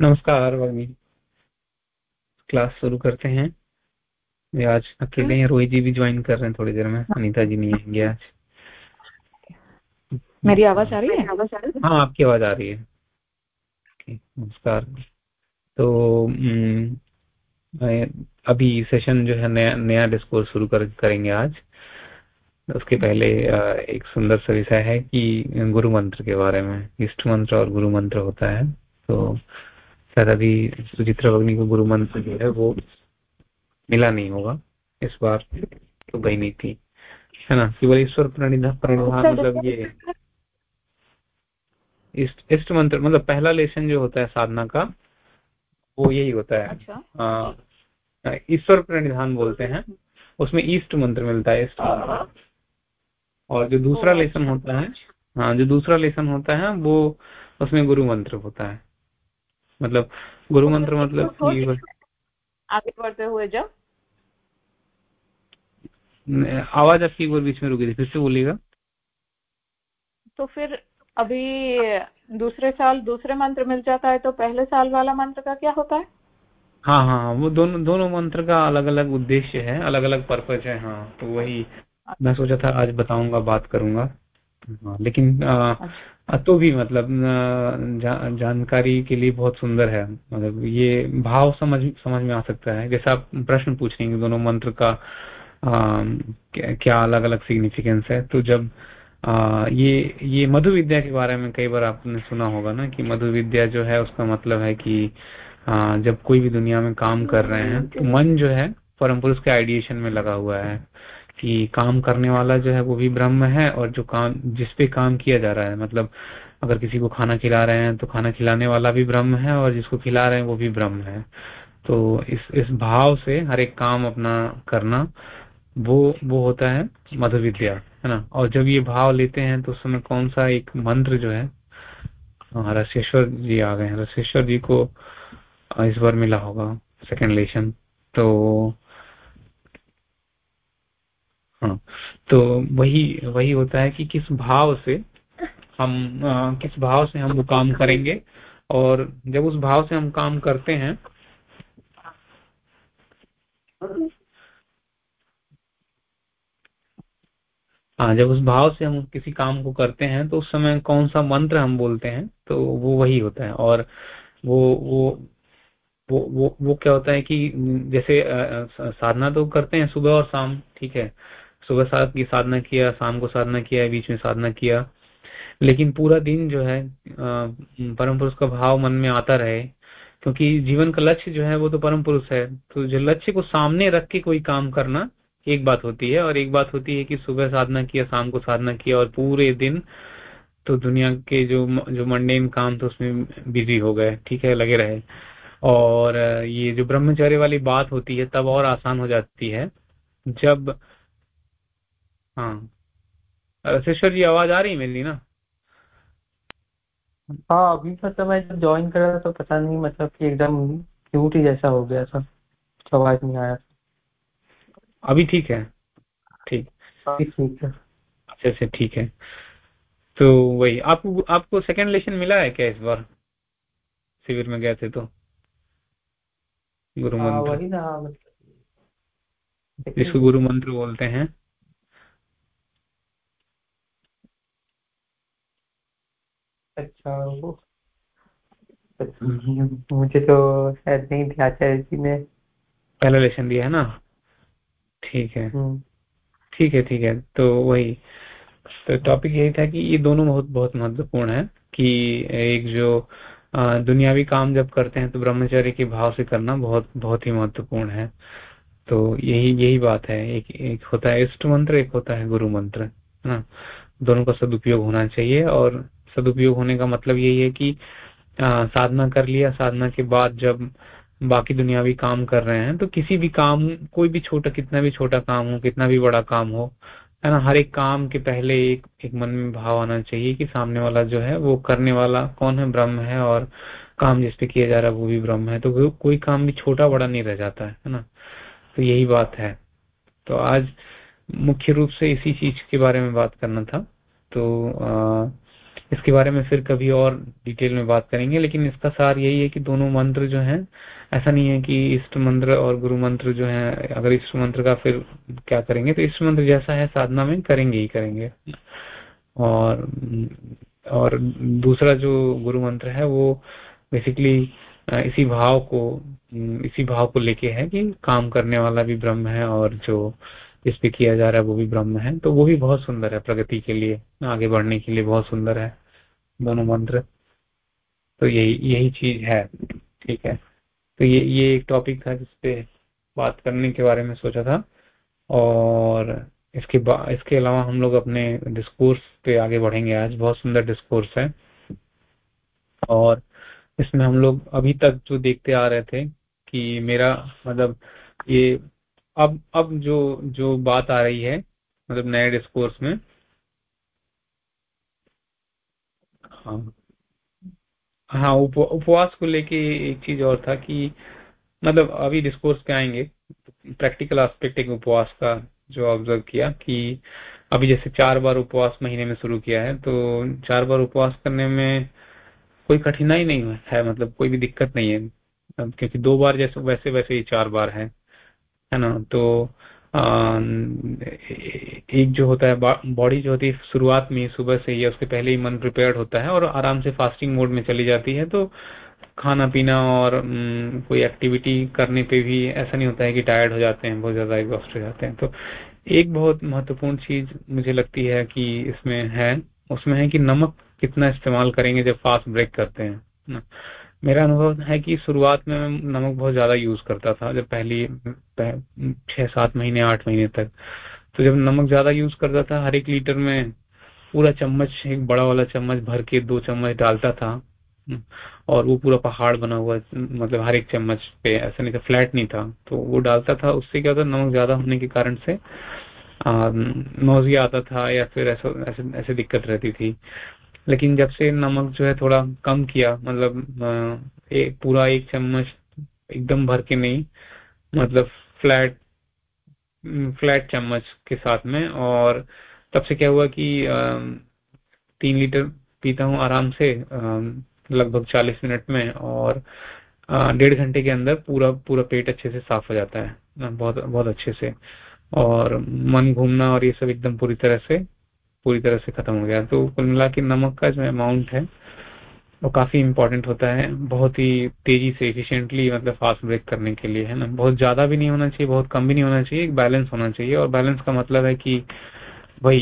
नमस्कार भगनी क्लास शुरू करते हैं। आज अकेले हैं रोहित जी भी ज्वाइन कर रहे हैं थोड़ी देर में। अनिता जी नहीं आएँगे आज। मेरी आवाज़ आ रही है? आवाज़ आ रही है हाँ आपकी आवाज़ आ रही है। नमस्कार। तो अभी सेशन जो है नया नया डिस्कोर्स शुरू कर, करेंगे आज। उसके पहले एक सुंदर सा विषय है कि गुरु मंत्र के बारे में। इष्ट मंत्र और गुरु मंत्र होता है। तो शायद अभी सुचित्रा भगनी को गुरु मंत्र जो है वो मिला नहीं होगा। इस बार तो गई नहीं थी। है ना? केवल ईश्वर प्रणिधान प्रणिधान मतलब ये इष्ट मंत्र मतलब पहला लेसन जो होता है साधना का वो यही होता है। अच्छा। ईश्वर प्रणिधान बोलते हैं। उसमें ईस्ट मंत्र मिलता है मंत्र। और जो दूसरा लेसन होता है हाँ जो दूसरा लेसन होता है वो उसमें गुरु मंत्र होता है। मतलब गुरु मंत्र मतलब कि आगे बढ़ते हुए जब आवाज़ आपकी एक बीच में रुकी थी फिर से बोलिएगा। तो फिर अभी दूसरे साल दूसरे मंत्र मिल जाता है तो पहले साल वाला मंत्र का क्या होता है? हाँ हाँ हाँ वो दोनों दोनों मंत्र का अलग अलग उद्देश्य है अलग अलग पर्पज है हाँ तो वही मैं सोचा था आज बताऊँगा बात करूँगा। लेकिन आ, अच्छा। तो भी मतलब जा, जानकारी के लिए बहुत सुंदर है। मतलब ये भाव समझ समझ में आ सकता है। जैसा आप प्रश्न पूछ पूछेंगे दोनों मंत्र का आ, क्या अलग अलग सिग्निफिकेंस है? तो जब आ, ये ये मधु विद्या के बारे में कई बार आपने सुना होगा ना कि मधु विद्या जो है उसका मतलब है कि आ, जब कोई भी दुनिया में काम कर रहे हैं तो मन जो है परम पुरुष के आइडिएशन में लगा हुआ है। कि काम करने वाला जो है वो भी ब्रह्म है और जो काम जिस पे काम किया जा रहा है मतलब अगर किसी को खाना खिला रहे हैं तो खाना खिलाने वाला भी ब्रह्म है और जिसको खिला रहे हैं वो भी ब्रह्म है। तो इस इस भाव से हर एक काम अपना करना वो वो होता है मधु विद्या है ना? और जब ये भाव लेते हैं तो उस समय कौन सा एक मंत्र जो है हाँ, रसेश्वर जी आ गए हैं। रसेश्वर जी को इस बार मिला होगा सेकेंड लेशन तो हाँ। तो वही वही होता है कि किस भाव से हम आ, किस भाव से हम वो काम करेंगे और जब उस भाव से हम काम करते हैं हाँ जब उस भाव से हम किसी काम को करते हैं तो उस समय कौन सा मंत्र हम बोलते हैं तो वो वही होता है। और वो वो वो वो वो क्या होता है कि जैसे साधना तो करते हैं सुबह और शाम ठीक है सुबह साथ की साधना किया, शाम को साधना किया, बीच में साधना किया। लेकिन पूरा दिन जो है परम पुरुष का भाव मन में आता रहे, क्योंकि जीवन का लक्ष्य जो है वो तो परम पुरुष है। तो जो लक्ष्य को सामने रख के कोई काम करना एक बात होती है, और एक बात होती है कि सुबह साधना किया, शाम को साधना किया, और पूरे दिन तो दुनिया के जो जो मंडेन काम तो उसमें बिज़ी हो गए, ठीक है, लगे रहे। और ये जो ब्रह्मचर्य वाली बात होती है, तब और आसान हो जाती है। जब हाँ। रसेश्वर जी आवाज़ आ रही है मेरी ना? हाँ अभी तो मैं जब ज्वाइन कर रहा था तो पता नहीं मतलब कि एकदम क्यूट ही जैसा हो गया था। आवाज़ नहीं आया। अभी ठीक है। ठीक। ठीक है। अच्छे से ठीक है। तो वही आपको आपको सेकंड लेशन मिला है क्या इस बार? शिविर में गए थे तो? गुरु हाँ, मंत्र। वही ना मतलब जिसको गुरु मंत्र बोलते हैं। अच्छा वो मुझे तो शायद नहीं ध्यान आचार्य जी ने पहला लेशन दिया है ना? ठीक है। हम्म। ठीक है ठीक है तो वही। तो टॉपिक यही था कि ये दोनों बहुत बहुत महत्वपूर्ण है कि एक जो दुनियावी काम जब करते हैं तो ब्रह्मचर्य के भाव से करना बहुत बहुत ही महत्वपूर्ण है। तो यही यही बात है। एक एक होता है इष्ट मंत्र एक होता है गुरु मंत्र है ना? दोनों का सदुपयोग होना चाहिए और सदुपयोग होने का मतलब यही है कि आ, साधना कर लिया साधना के बाद जब बाकी दुनियावी काम कर रहे हैं तो किसी भी काम कोई भी छोटा कितना भी छोटा काम हो कितना भी बड़ा काम हो है ना हर एक काम के पहले एक एक मन में भाव आना चाहिए कि सामने वाला जो है वो करने वाला कौन है ब्रह्म है और काम जिस पे किया जा रहा है वो भी ब्रह्म है तो कोई काम भी छोटा बड़ा नहीं रह जाता है ना तो यही बात है। तो आज मुख्य रूप से इसी चीज़ के बारे में बात करना था तो आ, इसके बारे में फिर कभी और डिटेल में बात करेंगे, लेकिन इसका सार यही है कि दोनों मंत्र जो हैं, ऐसा नहीं है कि इष्ट मंत्र और गुरु मंत्र जो है, अगर इष्ट मंत्र का फिर क्या करेंगे तो इष्ट मंत्र जैसा है, साधना में करेंगे ही करेंगे। और और दूसरा जो गुरु मंत्र है, वो बेसिकली इसी भाव को, इसी भाव को लेके है कि काम करने वाला भी ब्रह्म है और जो इस पे किया जा रहा है वो भी ब्रह्म है। तो वो भी बहुत सुंदर है प्रगति के लिए, आगे बढ़ने के लिए बहुत सुंदर है, दोनों मंत्र। तो यही यही चीज़ है, ठीक है। तो ये ये एक टॉपिक था जिसपे बात करने के बारे में सोचा था। और इसके इसके अलावा हम लोग अपने डिस्कोर्स पे आगे बढ़ेंगे आज। बहुत सुंदर डिस्कोर्स है। और इसमें हम लोग अभी तक जो देखते आ रहे थे कि मेरा मतलब ये अब अब जो जो बात आ रही है मतलब नए डिस्कोर्स में हाँ। हाँ उप, उपवास को लेके एक चीज़ और था कि मतलब अभी डिस्कोर्स पे आएँगे प्रैक्टिकल एस्पेक्ट एक उपवास का जो ऑब्ज़र्व किया कि अभी जैसे चार बार उपवास महीने में शुरू किया है तो चार बार उपवास करने में कोई कठिनाई नहीं है मतलब कोई भी दिक्कत नहीं है। क्योंकि दो बार जैसे वैसे वैसे ही चार बार है। है ना? तो एक जो होता है बॉडी जो होती है शुरुआत में सुबह से ही उसके पहले ही मन प्रिपेयर्ड होता है और आराम से फास्टिंग मोड में चली जाती है तो खाना पीना और कोई एक्टिविटी करने पे भी ऐसा नहीं होता है कि टायर्ड हो जाते हैं, बहुत ज़्यादा एग्जॉस्ट हो जाते हैं। तो एक बहुत महत्वपूर्ण चीज़ मुझे लगती है कि इसमें है, उसमें है कि नमक कितना इस्तेमाल करेंगे जब फास्ट ब्रेक करते हैं मेरा अनुभव है कि शुरुआत में मैं नमक बहुत ज़्यादा यूज़ करता था, जब पहली छह, सात महीने, आठ महीने तक। तो जब नमक ज़्यादा यूज़ करता था, हर एक लीटर में पूरा चम्मच, एक बड़ा वाला चम्मच भर के दो चम्मच डालता था, और वो पूरा पहाड़ बना हुआ मतलब हर एक चम्मच पे, ऐसा नहीं था, फ्लैट नहीं था। तो वो डालता था, उससे क्या होता नमक ज़्यादा होने के कारण से नोजिया आता था, या फिर ऐसा, ऐसे ऐसे दिक्कत रहती थी। लेकिन जब से नमक जो है थोड़ा कम किया मतलब एक पूरा एक चम्मच एकदम भर के नहीं मतलब फ्लैट फ्लैट चम्मच के साथ में, और तब से क्या हुआ कि तीन लीटर पीता हूँ आराम से लगभग चालीस मिनट में, और डेढ़ घंटे के अंदर पूरा पूरा पेट अच्छे से साफ़ हो जाता है, बहुत बहुत अच्छे से, और मन घूमना और ये सब एकदम पूरी तरह से पूरी तरह से खत्म हो गया। तो कुल मिला के नमक का जो अमाउंट है, वो काफ़ी इंपॉर्टेंट होता है। बहुत ही तेज़ी से एफिशिएंटली मतलब फास्ट ब्रेक करने के लिए, है ना? बहुत ज़्यादा भी नहीं होना चाहिए, बहुत कम भी नहीं होना चाहिए, एक बैलेंस होना चाहिए। और बैलेंस का मतलब है कि भाई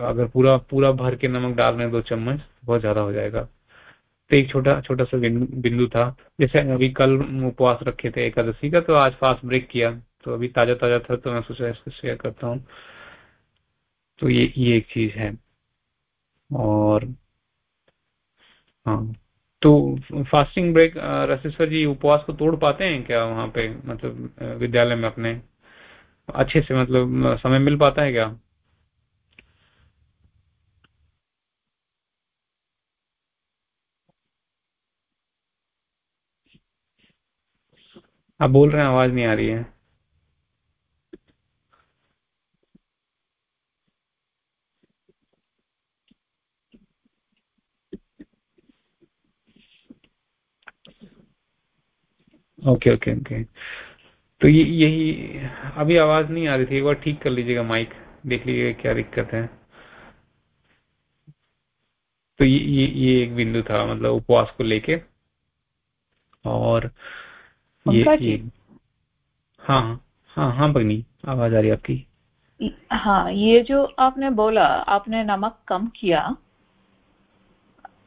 अगर पूरा पूरा भर के नमक डाल रहे दो चम्मच, बहुत ज़्यादा हो जाएगा। तो एक छोटा छोटा सा बिंदु था। जैसे अभी कल उपवास रखे थे एकादशी का तो आज फास्ट ब्रेक किया। तो अभी ताज़ा ताज़ा था तो मैं सोचा इसको शेयर करता हूँ। तो ये ये एक चीज़ है। और हाँ तो फास्टिंग ब्रेक रसेश्वर जी उपवास को तोड़ पाते हैं क्या वहाँ पे? मतलब विद्यालय में अपने, अच्छे से मतलब समय मिल पाता है क्या? आप बोल रहे हैं, आवाज़ नहीं आ रही है। ओके ओके ओके तो ये यही अभी आवाज़ नहीं आ रही थी एक बार ठीक कर लीजिएगा माइक देख लीजिएगा क्या दिक्कत है। तो ये ये ये एक बिंदु था मतलब उपवास को लेके। और ये ये हाँ हाँ हाँ भगनी आवाज़ आ रही है आपकी। हाँ ये जो आपने बोला आपने नमक कम किया।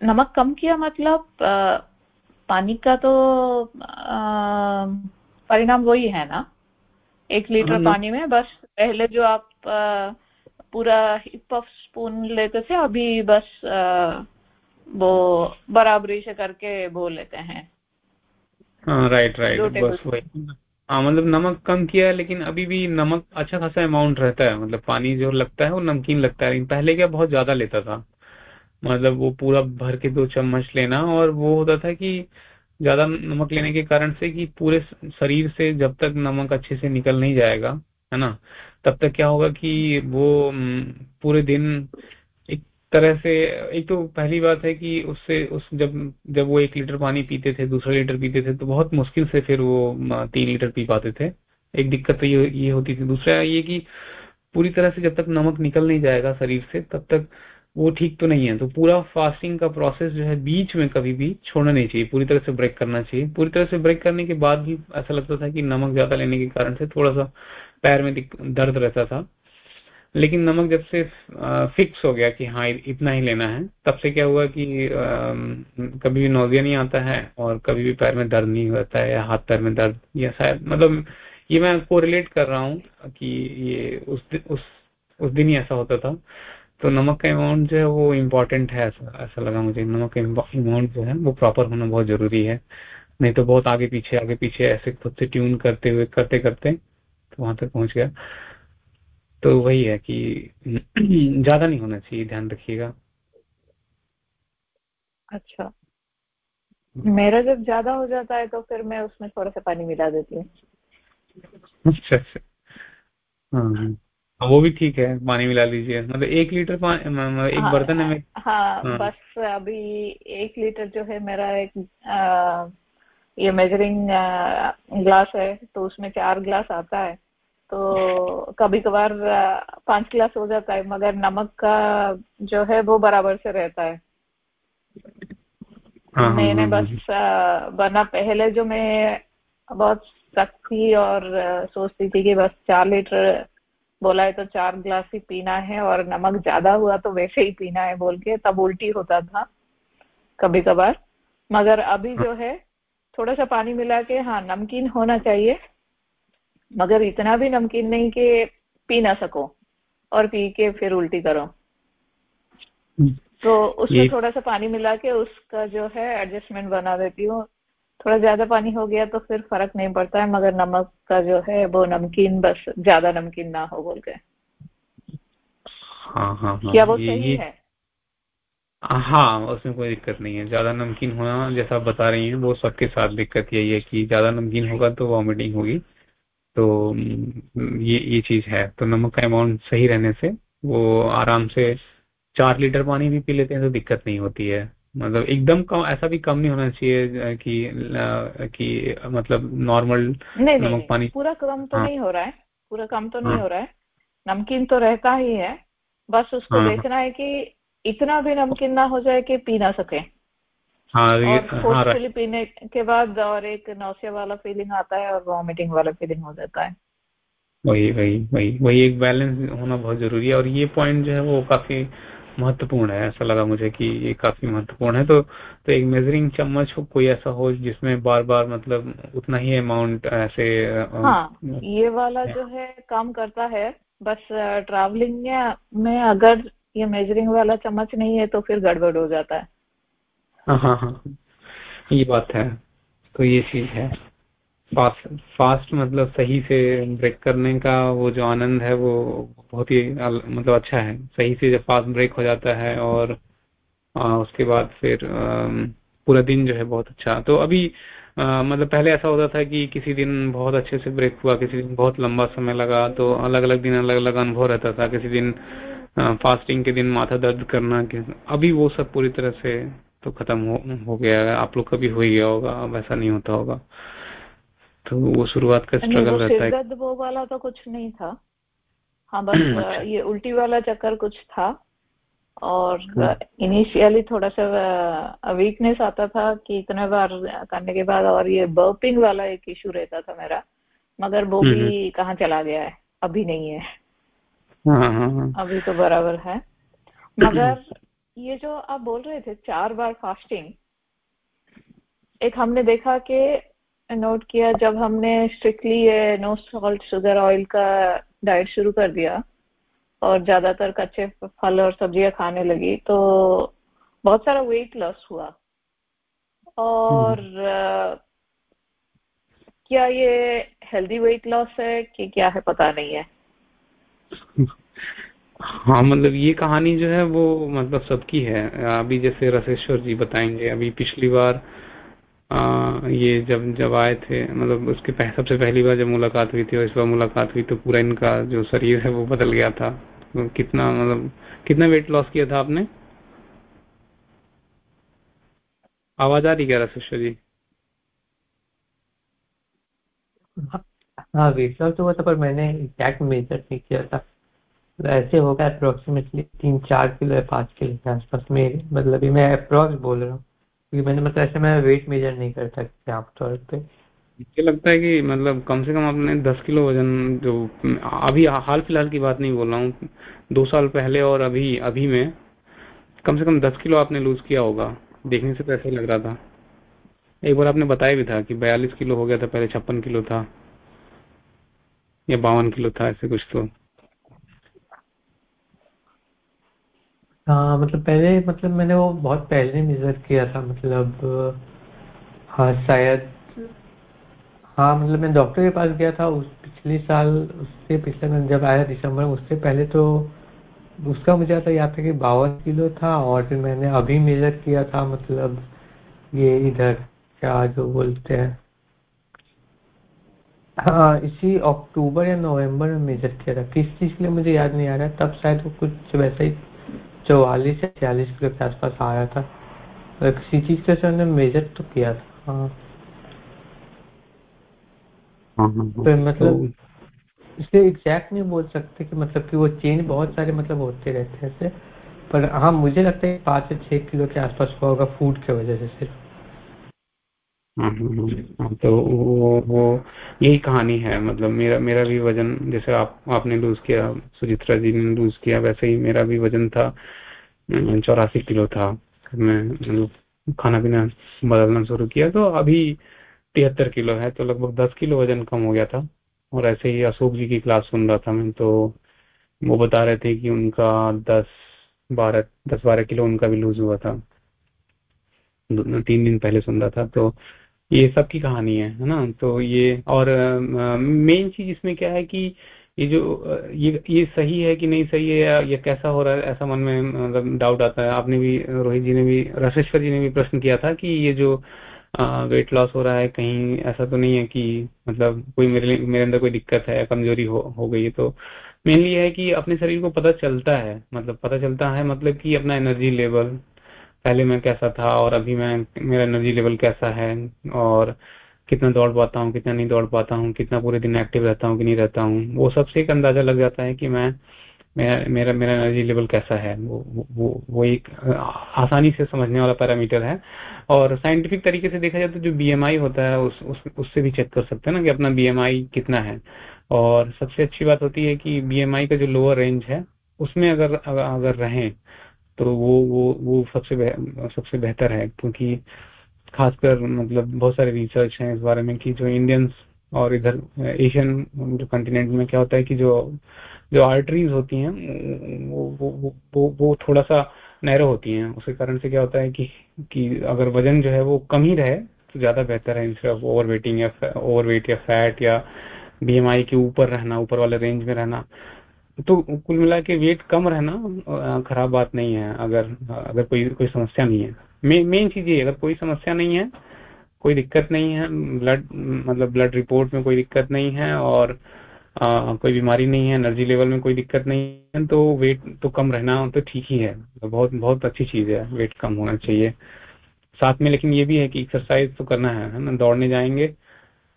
नमक कम किया मतलब पानी का तो परिणाम वही है ना। एक लीटर हाँ, पानी में बस पहले जो आप पूरा हिप ऑफ़ स्पून लेते थे अभी बस वो बराबरी से करके बो लेते हैं। हाँ राइट राइट बस वही। हाँ मतलब नमक कम किया है लेकिन अभी भी नमक अच्छा खासा अमाउंट रहता है। मतलब पानी जो लगता है वो नमकीन लगता है लेकिन पहले क्या बहुत ज़्यादा लेता था। मतलब वो पूरा भर के दो चम्मच लेना और वो होता था कि ज़्यादा नमक लेने के कारण से कि पूरे शरीर से जब तक नमक अच्छे से निकल नहीं जाएगा, है ना? तब तक क्या होगा कि वो पूरे दिन एक तरह से, एक तो पहली बात है कि उससे, उस जब जब वो एक लीटर पानी पीते थे, दूसरा लीटर पीते थे तो बहुत मुश्किल से फिर वो तीन लीटर पी पाते थे। एक दिक्कत तो ये ये होती थी। दूसरा ये कि पूरी तरह से जब तक नमक निकल नहीं जाएगा शरीर से, तब तक वो ठीक तो नहीं है। तो पूरा फास्टिंग का प्रोसेस जो है बीच में कभी भी छोड़ना नहीं चाहिए। पूरी तरह से ब्रेक करना चाहिए। पूरी तरह से ब्रेक करने के बाद भी ऐसा लगता था कि नमक ज़्यादा लेने के कारण से थोड़ा सा पैर में दर्द रहता था। लेकिन नमक जब से फिक्स हो गया कि हाँ इतना ही लेना है तब से क्या हुआ कि आ, कभी भी नोजिया नहीं आता है और कभी भी पैर में दर्द नहीं होता है या हाथ पैर में दर्द या शायद मतलब ये मैं कोरिलेट कर रहा हूँ कि ये उस उस उस दिन ही ऐसा होता था। तो नमक का अमाउंट जो है वो इम्पोर्टेंट है ऐसा ऐसा लगा मुझे। नमक का अमाउंट जो है वो प्रॉपर होना बहुत ज़रूरी है। नहीं तो बहुत आगे पीछे आगे पीछे ऐसे खुद से ट्यून करते हुए करते करते तो वहाँ तक पहुँच गया। तो वही है कि ज़्यादा नहीं होना चाहिए ध्यान रखिएगा। अच्छा। मेरा जब ज़्यादा हो जाता है तो फिर मैं उसमें थोड़ा सा पानी मिला देती हूँ। अच्छा अच्छा। हाँ, हाँ। वो भी ठीक है पानी मिला लीजिए। मतलब एक लीटर मतलब एक हाँ, बर्तन में। हाँ, हाँ। बस अभी एक लीटर जो है मेरा एक आ, ये मेजरिंग ग्लास है तो उसमें चार ग्लास आता है। तो कभी कभार पाँच गिलास हो जाता है मगर नमक का जो है वो बराबर से रहता है। हाँ, हाँ मैंने हाँ, बस बना पहले जो मैं बहुत सख्ती और सोचती थी कि बस चार लीटर बोला है तो चार ग्लास ही पीना है और नमक ज़्यादा हुआ तो वैसे ही पीना है बोल के तब उल्टी होता था कभी कभार मगर अभी जो है थोड़ा सा पानी मिला के हाँ नमकीन होना चाहिए। मगर इतना भी नमकीन नहीं कि पी ना सको और पी के फिर उल्टी करो। हम्म। तो उसमें थोड़ा सा पानी मिला के उसका जो है एडजस्टमेंट बना देती हूँ। थोड़ा ज़्यादा पानी हो गया तो फिर फ़र्क नहीं पड़ता है मगर नमक का जो है वो नमकीन बस ज़्यादा नमकीन ना हो बोल के। हाँ हाँ हाँ। क्या वो सही है? हाँ उसमें कोई दिक्कत नहीं है। ज़्यादा नमकीन होना जैसा आप बता रही हैं वो सबके साथ दिक्कत यही है कि ज़्यादा नमकीन होगा तो वॉमिटिंग होगी। तो ये ये चीज़ है। तो नमक का अमाउंट सही रहने से वो आराम से चार लीटर पानी भी पी लेते हैं तो दिक्कत नहीं होती है। मतलब एकदम कम ऐसा भी कम नहीं होना चाहिए कि कि मतलब नॉर्मल नमक पानी। पूरा कम तो हाँ, नहीं हो रहा है पूरा कम तो हाँ। नहीं हाँ, रहा है। नमकीन तो रहता ही है बस उसको हाँ, देखना है कि इतना भी नमकीन ना हो जाए कि पी ना सके। हाँ, और फोर्सफुली हाँ, पीने के बाद और एक नौसिया वाला फीलिंग आता है और वॉमिटिंग वाला फीलिंग हो जाता है। वही वही वही वही एक बैलेंस होना बहुत ज़रूरी है। और ये पॉइंट जो है वो काफ़ी महत्वपूर्ण है। ऐसा लगा मुझे कि ये काफ़ी महत्वपूर्ण है। तो तो एक मेजरिंग चम्मच हो कोई ऐसा हो जिसमें बार बार मतलब उतना ही अमाउंट ऐसे हाँ ये वाला जो है काम करता है। बस ट्रैवलिंग में अगर ये मेजरिंग वाला चम्मच नहीं है तो फिर गड़बड़ हो जाता है। हाँ हाँ हाँ। ये बात है। तो ये चीज़ है। फास्ट फास्ट मतलब सही से ब्रेक करने का वो जो आनंद है वो बहुत ही मतलब अच्छा है। सही से जब फास्ट ब्रेक हो जाता है और आ, उसके बाद फिर आ, पूरा दिन जो है बहुत अच्छा। तो अभी आ, मतलब पहले ऐसा होता था कि किसी दिन बहुत अच्छे से ब्रेक हुआ किसी दिन बहुत लंबा समय लगा तो अलग अलग दिन अलग अलग अनुभव रहता था। किसी दिन आ, फास्टिंग के दिन माथा दर्द करना अभी वो सब पूरी तरह से तो खत्म हो, हो गया है। आप लोग का भी हो ही गया होगा अब ऐसा नहीं होता होगा। तो वो शुरुआत का स्ट्रगल रहता है दर्द वो वाला तो कुछ नहीं था हाँ बस अच्छा। ये उल्टी वाला चक्कर कुछ था और इनिशियली थोड़ा सा वीकनेस आता था कि इतने बार करने के बाद और ये बर्पिंग वाला एक इशू रहता था मेरा मगर वो भी हम्म। कहाँ चला गया है अभी नहीं है हाँ, हाँ, हाँ। अभी तो बराबर है मगर ये जो आप बोल रहे थे चार बार फास्टिंग एक हमने देखा कि नोट किया जब हमने स्ट्रिक्टली ये नो सॉल्ट शुगर ऑयल का डाइट शुरू कर दिया और ज़्यादातर कच्चे फल और सब्ज़ियाँ खाने लगी तो बहुत सारा वेट लॉस हुआ। और हम्म। क्या ये हेल्दी वेट लॉस है कि क्या है पता नहीं है? हाँ मतलब ये कहानी जो है वो मतलब सबकी है। अभी जैसे रसेश्वर जी बताएँगे अभी पिछली बार आ, ये जब जब आए थे मतलब उसके पह, सबसे पहली बार जब मुलाकात हुई थी और इस बार मुलाकात हुई तो पूरा इनका जो शरीर है वो बदल गया था। तो कितना मतलब कितना वेट लॉस किया था आपने? आवाज़ आ रही क्या रशिष्य जी? हाँ वेट लॉस तो हुआ था पर मैंने एग्जैक्ट मेजर नहीं किया था। तो ऐसे होगा अप्रोक्सीमेटली तीन चार किलो या पाँच किलो के आसपास में मतलब मैं अप्रोक्स बोल रहा हूँ। मैंने मतलब ऐसे मैं वेट मेजर नहीं करता आमतौर पे। मुझे लगता है कि मतलब कम से कम आपने दस किलो वज़न जो अभी हाल फ़िलहाल की बात नहीं बोल रहा हूँ, दो साल पहले और अभी अभी में कम से कम दस किलो आपने लूज किया होगा। देखने से तो लग रहा था। एक बार आपने बताया भी था कि बयालीस किलो हो गया था, पहले छप्पन किलो था, या बावन किलो था, ऐसे कुछ तो। हाँ मतलब पहले मतलब मैंने वो बहुत पहले मेजर किया था मतलब हाँ शायद हाँ मतलब मैं डॉक्टर के पास गया था उस पिछले साल, उससे पिछले मैं जब आया दिसंबर, उससे पहले तो उसका मुझे आता याद था कि बावन किलो था और फिर मैंने अभी मेजर किया था मतलब ये इधर क्या जो बोलते हैं हाँ इसी अक्टूबर या नवंबर में मेजर किया था। किस चीज़ के लिए मुझे याद नहीं आ रहा, तब शायद वो कुछ वैसा ही चौवालीस या छियालीस के आसपास आया था। किसी चीज़ का सर ने मेजर तो किया था। हाँ। हाँ हाँ हाँ। तो मतलब इसे एग्जैक्ट नहीं बोल सकते कि मतलब कि वो चेंज बहुत सारे मतलब होते रहते हैं ऐसे। पर हाँ मुझे लगता है पाँच से छह किलो के आसपास हुआ होगा फ़ूड की वजह से सिर्फ़। तो वो वो यही कहानी है। मतलब मेरा मेरा भी वज़न, जैसे आप, आपने लूज किया, सुचित्रा जी ने लूज किया, वैसे ही मेरा भी वज़न था। चौरासी किलो था। मैं मतलब खाना पीना बदलना शुरू किया तो अभी तिहत्तर किलो है तो लगभग दस किलो वज़न कम हो गया था। और ऐसे ही अशोक जी की क्लास सुन रहा था मैं तो वो बता रहे थे कि उनका दस बारह दस बारह किलो उनका भी लूज हुआ था। तीन दिन पहले सुन रहा था तो ये सब की कहानी है है ना? तो ये और मेन चीज़ इसमें क्या है कि ये जो ये ये सही है कि नहीं सही है या, ये कैसा हो रहा है, ऐसा मन में मतलब डाउट आता है। आपने भी, रोहित जी ने भी रसेश्वर जी ने भी प्रश्न किया था कि ये जो वेट लॉस हो रहा है, कहीं ऐसा तो नहीं है कि मतलब कोई मेरे लिए, मेरे अंदर कोई दिक्कत है, कमज़ोरी हो हो गई है। तो मेनली है कि अपने शरीर को पता चलता है मतलब पता चलता है मतलब कि अपना एनर्जी लेवल पहले मैं कैसा था और अभी मैं मेरा एनर्जी लेवल कैसा है और कितना दौड़ पाता हूँ कितना नहीं दौड़ पाता हूँ कितना पूरे दिन एक्टिव रहता हूँ कि नहीं रहता हूँ वो सबसे एक अंदाज़ा लग जाता है कि मैं मेरा मेरा एनर्जी लेवल कैसा है। वो वो वो एक आसानी से समझने वाला पैरामीटर है और साइंटिफिक तरीके से देखा जाए तो जो बीएमआई होता है उस, उस उससे भी चेक कर सकते हैं ना कि अपना बीएमआई कितना है। और सबसे अच्छी बात होती है कि बीएमआई का जो लोअर रेंज है उसमें अगर अगर रहें तो वो वो वो सबसे बह, सबसे बेहतर है क्योंकि खासकर मतलब बहुत सारे रिसर्च हैं इस बारे में कि जो इंडियंस और इधर एशियन जो कंटिनेंट में क्या होता है कि जो जो आर्टरीज होती हैं वो वो वो वो, थोड़ा सा नैरो होती हैं। उसके कारण से क्या होता है कि कि अगर वज़न जो है वो कम ही रहे तो ज़्यादा बेहतर है ऑफ़ ओवर वेटिंग या ओवर वेट या फैट या बीएमआई के ऊपर रहना ऊपर वाले रेंज में रहना। तो कुल मिला के वेट कम रहना खराब बात नहीं है अगर अगर कोई कोई समस्या नहीं है। मेन चीज़ ये अगर कोई समस्या नहीं है कोई दिक्कत नहीं है ब्लड मतलब ब्लड रिपोर्ट में कोई दिक्कत नहीं है और आ, कोई बीमारी नहीं है एनर्जी लेवल में कोई दिक्कत नहीं है तो वेट तो कम रहना तो ठीक ही है। तो बहुत बहुत अच्छी चीज़ है वेट कम होना चाहिए। साथ में लेकिन ये भी है कि एक्सरसाइज तो करना है ना? दौड़ने जाएँगे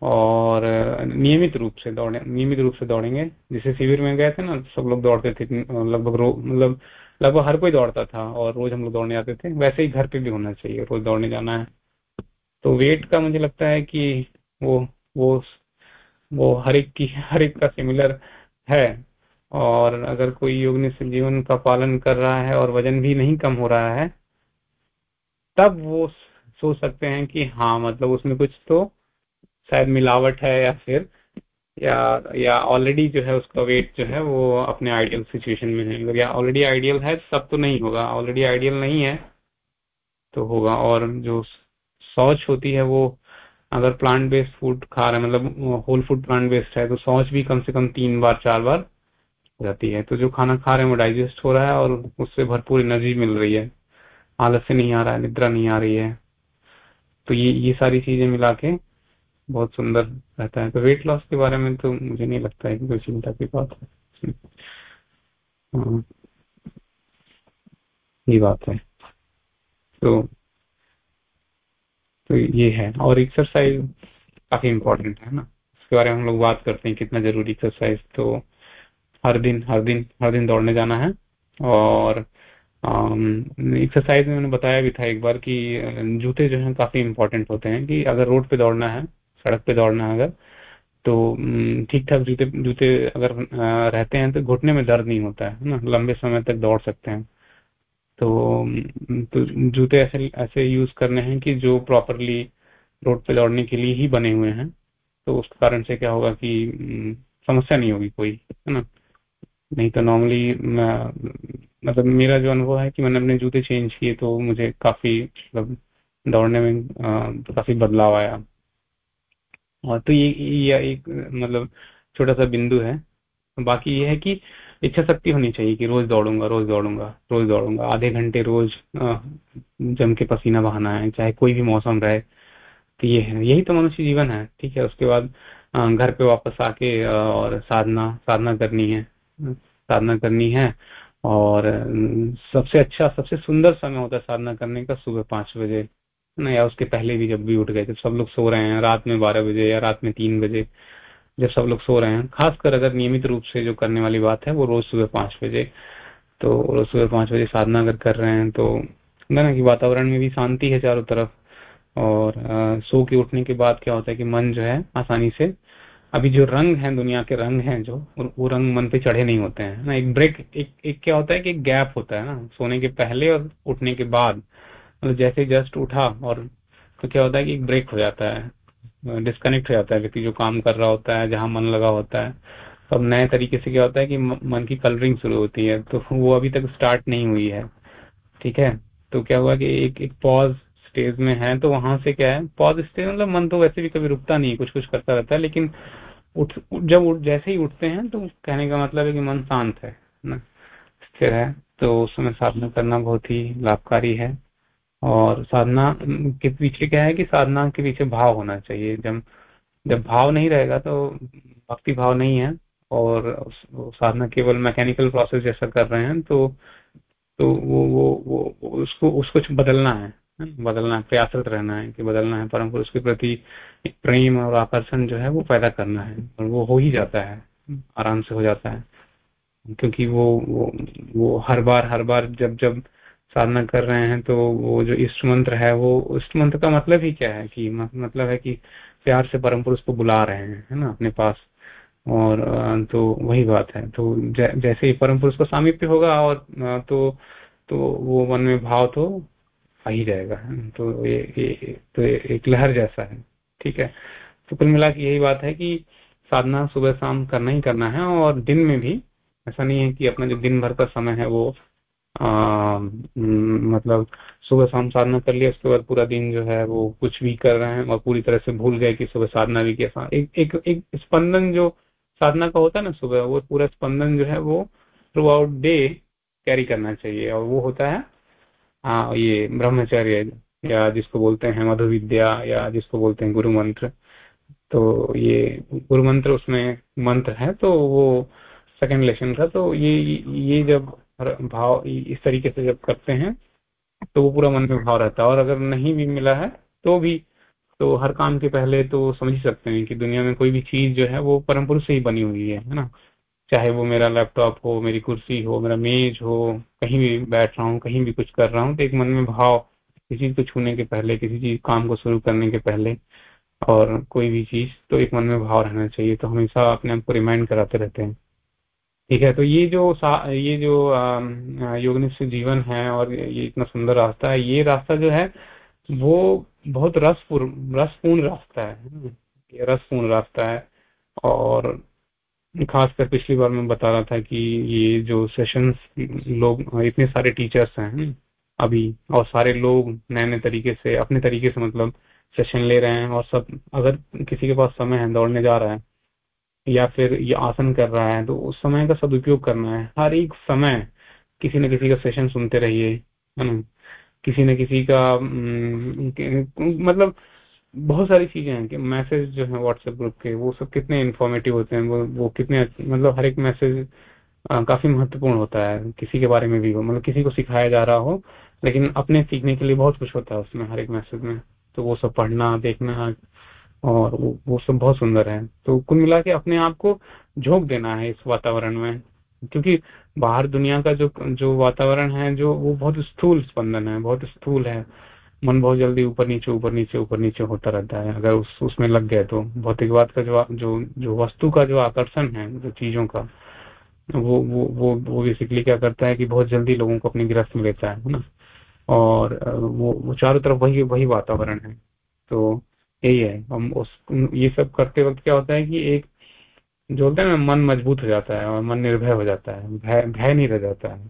और नियमित रूप से दौड़े नियमित रूप से दौड़ेंगे। जैसे शिविर में गए थे ना, सब लोग दौड़ते थे, लगभग मतलब लगभग हर कोई दौड़ता था और रोज हम लोग दौड़ने जाते थे। वैसे ही घर पे भी होना चाहिए, रोज दौड़ने जाना है। तो वेट का मुझे लगता है कि वो वो वो हर एक की, हर एक का सिमिलर है। और अगर कोई योग जीवन का पालन कर रहा है और वज़न भी नहीं कम हो रहा है, तब वो सोच सकते हैं कि हाँ मतलब उसमें कुछ तो शायद मिलावट है या फिर, या या ऑलरेडी जो है उसका वेट जो है वो अपने आइडियल सिचुएशन में है। या ऑलरेडी आइडियल है सब तो नहीं होगा। ऑलरेडी आइडियल नहीं है तो होगा। और जो सोच होती है वो, अगर प्लांट बेस्ड फ़ूड खा रहे हैं मतलब होल फ़ूड प्लांट बेस्ड है तो सोच भी कम से कम तीन बार, चार बार जाती है। तो जो खाना खा रहे हैं, वो डाइजेस्ट हो रहा है और उससे भरपूर एनर्जी मिल रही है। आलस से नहीं आ रहा है, निद्रा नहीं आ रही है। तो ये ये सारी चीज़ें मिला के बहुत सुंदर रहता है। तो वेट लॉस के बारे में तो मुझे नहीं लगता है कोई चिंता की बात है। हाँ। ये बात है। तो तो ये है। और एक्सरसाइज काफ़ी इम्पोर्टेंट है ना? उसके बारे में हम लोग बात करते हैं कितना ज़रूरी एक्सरसाइज तो हर दिन हर दिन हर दिन दौड़ने जाना है। और एक्सरसाइज में मैंने बताया भी था एक बार कि जूते जो हैं काफ़ी इंपॉर्टेंट होते हैं कि अगर रोड पे दौड़ना है सड़क पे दौड़ना अगर तो ठीक ठाक जूते जूते अगर रहते हैं तो घुटने में दर्द नहीं होता है ना? लंबे समय तक दौड़ सकते हैं। तो, तो जूते ऐसे ऐसे यूज़ करने हैं कि जो प्रॉपरली रोड पे दौड़ने के लिए ही बने हुए हैं। तो उस कारण से क्या होगा कि समस्या नहीं होगी कोई है ना? नहीं तो नॉर्मली मतलब मेरा जो अनुभव है कि मैंने अपने जूते चेंज किए तो मुझे काफ़ी मतलब दौड़ने में तो काफ़ी बदलाव आया। तो ये, ये एक मतलब छोटा सा बिंदु है। बाकी ये है कि इच्छा शक्ति होनी चाहिए कि रोज दौड़ूँगा रोज दौड़ूँगा रोज दौड़ूँगा। आधे घंटे रोज जम के पसीना बहाना है चाहे कोई भी मौसम रहे तो ये है। यही तो मनुष्य जीवन है ठीक है? उसके बाद घर पे वापस आके और साधना साधना करनी है साधना करनी है। और सबसे अच्छा सबसे सुंदर समय होता है साधना करने का सुबह पाँच बजे। ना या उसके पहले भी जब भी उठ गए जब सब लोग सो रहे हैं रात में बारह बजे या रात में तीन बजे जब सब लोग सो रहे हैं। खासकर अगर नियमित रूप से जो करने वाली बात है वो रोज सुबह पाँच बजे। तो रोज सुबह पाँच बजे साधना अगर कर रहे हैं तो ना कि वातावरण में भी शांति है चारों तरफ़। और आ, सो के उठने के बाद क्या होता है कि मन जो है आसानी से अभी जो रंग है दुनिया के रंग हैं जो वो रंग मन पे चढ़े नहीं होते हैं। ना एक ब्रेक एक एक क्या होता है कि एक गैप होता है ना सोने के पहले और उठने के बाद। मतलब जैसे जस्ट उठा और तो क्या होता है कि एक ब्रेक हो जाता है डिस्कनेक्ट हो जाता है व्यक्ति जो काम कर रहा होता है, जहाँ मन लगा होता है। तो अब नए तरीके से क्या होता है कि मन की कलरिंग शुरू होती है तो वो अभी तक स्टार्ट नहीं हुई है, ठीक है? तो क्या हुआ कि एक एक पॉज स्टेज में है तो वहाँ से क्या है पॉज स्टेज मतलब मन तो वैसे भी कभी रुकता नहीं कुछ कुछ करता रहता है, लेकिन उठ जब उठ, जैसे ही उठते हैं तो कहने का मतलब है कि मन शांत है ना? स्थिर है तो उस समय साधना करना बहुत ही लाभकारी है। और साधना के पीछे क्या है कि साधना के पीछे भाव होना चाहिए। जब जब भाव नहीं रहेगा तो भक्ति भाव नहीं है और साधना केवल मैकेनिकल प्रोसेस जैसा कर रहे हैं तो तो वो वो वो उसको उसको बदलना है बदलना है, प्रयासरत रहना है कि बदलना है परम पुरुष के प्रति प्रेम और आकर्षण जो है वो पैदा करना है और वो हो ही जाता है, आराम से हो जाता है। क्योंकि वो वो वो हर बार हर बार जब जब साधना कर रहे हैं तो वो जो इष्ट मंत्र है वो इष्ट मंत्र का मतलब ही क्या है कि मतलब है कि प्यार से परम पुरुष को बुला रहे हैं है ना अपने पास। और तो वही बात है। तो जै, जैसे ही परम पुरुष को सामीप्य होगा और तो तो वो मन में भाव तो आ ही जाएगा तो ये, ये तो ये एक लहर जैसा है ठीक है। तो कुल मिला यही बात है कि साधना सुबह शाम करना ही करना है और दिन में भी ऐसा नहीं है कि अपना जो दिन भर का समय है वो मतलब सुबह शाम साधना कर लिया उसके बाद पूरा दिन जो है वो कुछ भी कर रहे हैं और पूरी तरह से भूल गए कि सुबह साधना भी किया एक एक एक स्पंदन जो साधना का होता है ना सुबह, वो पूरा स्पंदन जो है वो थ्रू आउट डे कैरी करना चाहिए और वो होता है हाँ ये ब्रह्मचर्य या जिसको बोलते हैं मधु विद्या या जिसको बोलते हैं गुरु मंत्र तो ये गुरु मंत्र उसमें मंत्र है तो वो सेकेंड लेसन का तो ये ये जब भाव इस तरीके से जब करते हैं तो वो पूरा मन में भाव रहता है। और अगर नहीं भी मिला है तो भी तो हर काम के पहले तो समझ सकते हैं कि दुनिया में कोई भी चीज़ जो है, वो परम पुरुष से ही बनी हुई है है ना? चाहे वो मेरा लैपटॉप हो, मेरी कुर्सी हो, मेरा मेज हो, कहीं भी बैठ रहा हूँ, कहीं भी कुछ कर रहा हूँ तो एक मन में भाव किसी चीज़ को छूने के पहले, किसी चीज़, काम को शुरू करने के पहले और कोई भी चीज़ तो एक मन में भाव रहना चाहिए। तो हमेशा अपने आप को रिमाइंड कराते रहते हैं। ठीक है तो ये जो ये जो योगनिष्ठ जीवन है और ये इतना सुंदर रास्ता है, ये रास्ता जो है, वो बहुत रसपूर्ण रसपूर्ण रास्ता है रसपूर्ण रास्ता है और खासकर पिछली बार मैं बता रहा था कि ये जो सेशंस लोग, इतने सारे टीचर्स हैं अभी, और सारे लोग नए नए तरीके से, अपने तरीके से मतलब सेशन ले रहे हैं और सब, अगर किसी के पास समय है, दौड़ने जा रहा है या फिर ये आसन कर रहा है तो उस समय का सदुपयोग करना है। हर एक समय किसी न किसी का सेशन सुनते रहिए, है ना? किसी न किसी का मतलब बहुत सारी चीज़ें हैं कि मैसेज जो है व्हाट्सएप ग्रुप के, वो सब कितने इन्फॉर्मेटिव होते हैं, वो वो कितने मतलब हर एक मैसेज काफ़ी महत्वपूर्ण होता है, किसी के बारे में भी हो मतलब किसी को सिखाया जा रहा हो, लेकिन अपने सीखने के लिए बहुत कुछ होता है उसमें, हर एक मैसेज में। तो वो सब पढ़ना, देखना और वो, सब बहुत सुंदर है। तो कुल मिला के अपने आप को झोंक देना है इस वातावरण में। क्योंकि बाहर दुनिया का जो जो वातावरण है जो वो बहुत स्थूल स्पंदन है बहुत स्थूल है। मन बहुत जल्दी ऊपर नीचे ऊपर नीचे ऊपर नीचे होता रहता है। अगर उस उसमें लग गए तो भौतिकवाद का जो जो जो वस्तु का जो आकर्षण है जो चीज़ों का वो वो वो वो बेसिकली क्या करता है कि बहुत जल्दी लोगों को अपनी गिरफ्त में लेता है ना? और वो वो चारों तरफ़ वही वही वातावरण है। तो यही है। हम उस, ये सब करते वक्त क्या होता है कि एक, जो होता है ना, मन मज़बूत हो जाता है और मन निर्भय हो जाता है, भय भय नहीं रह जाता है।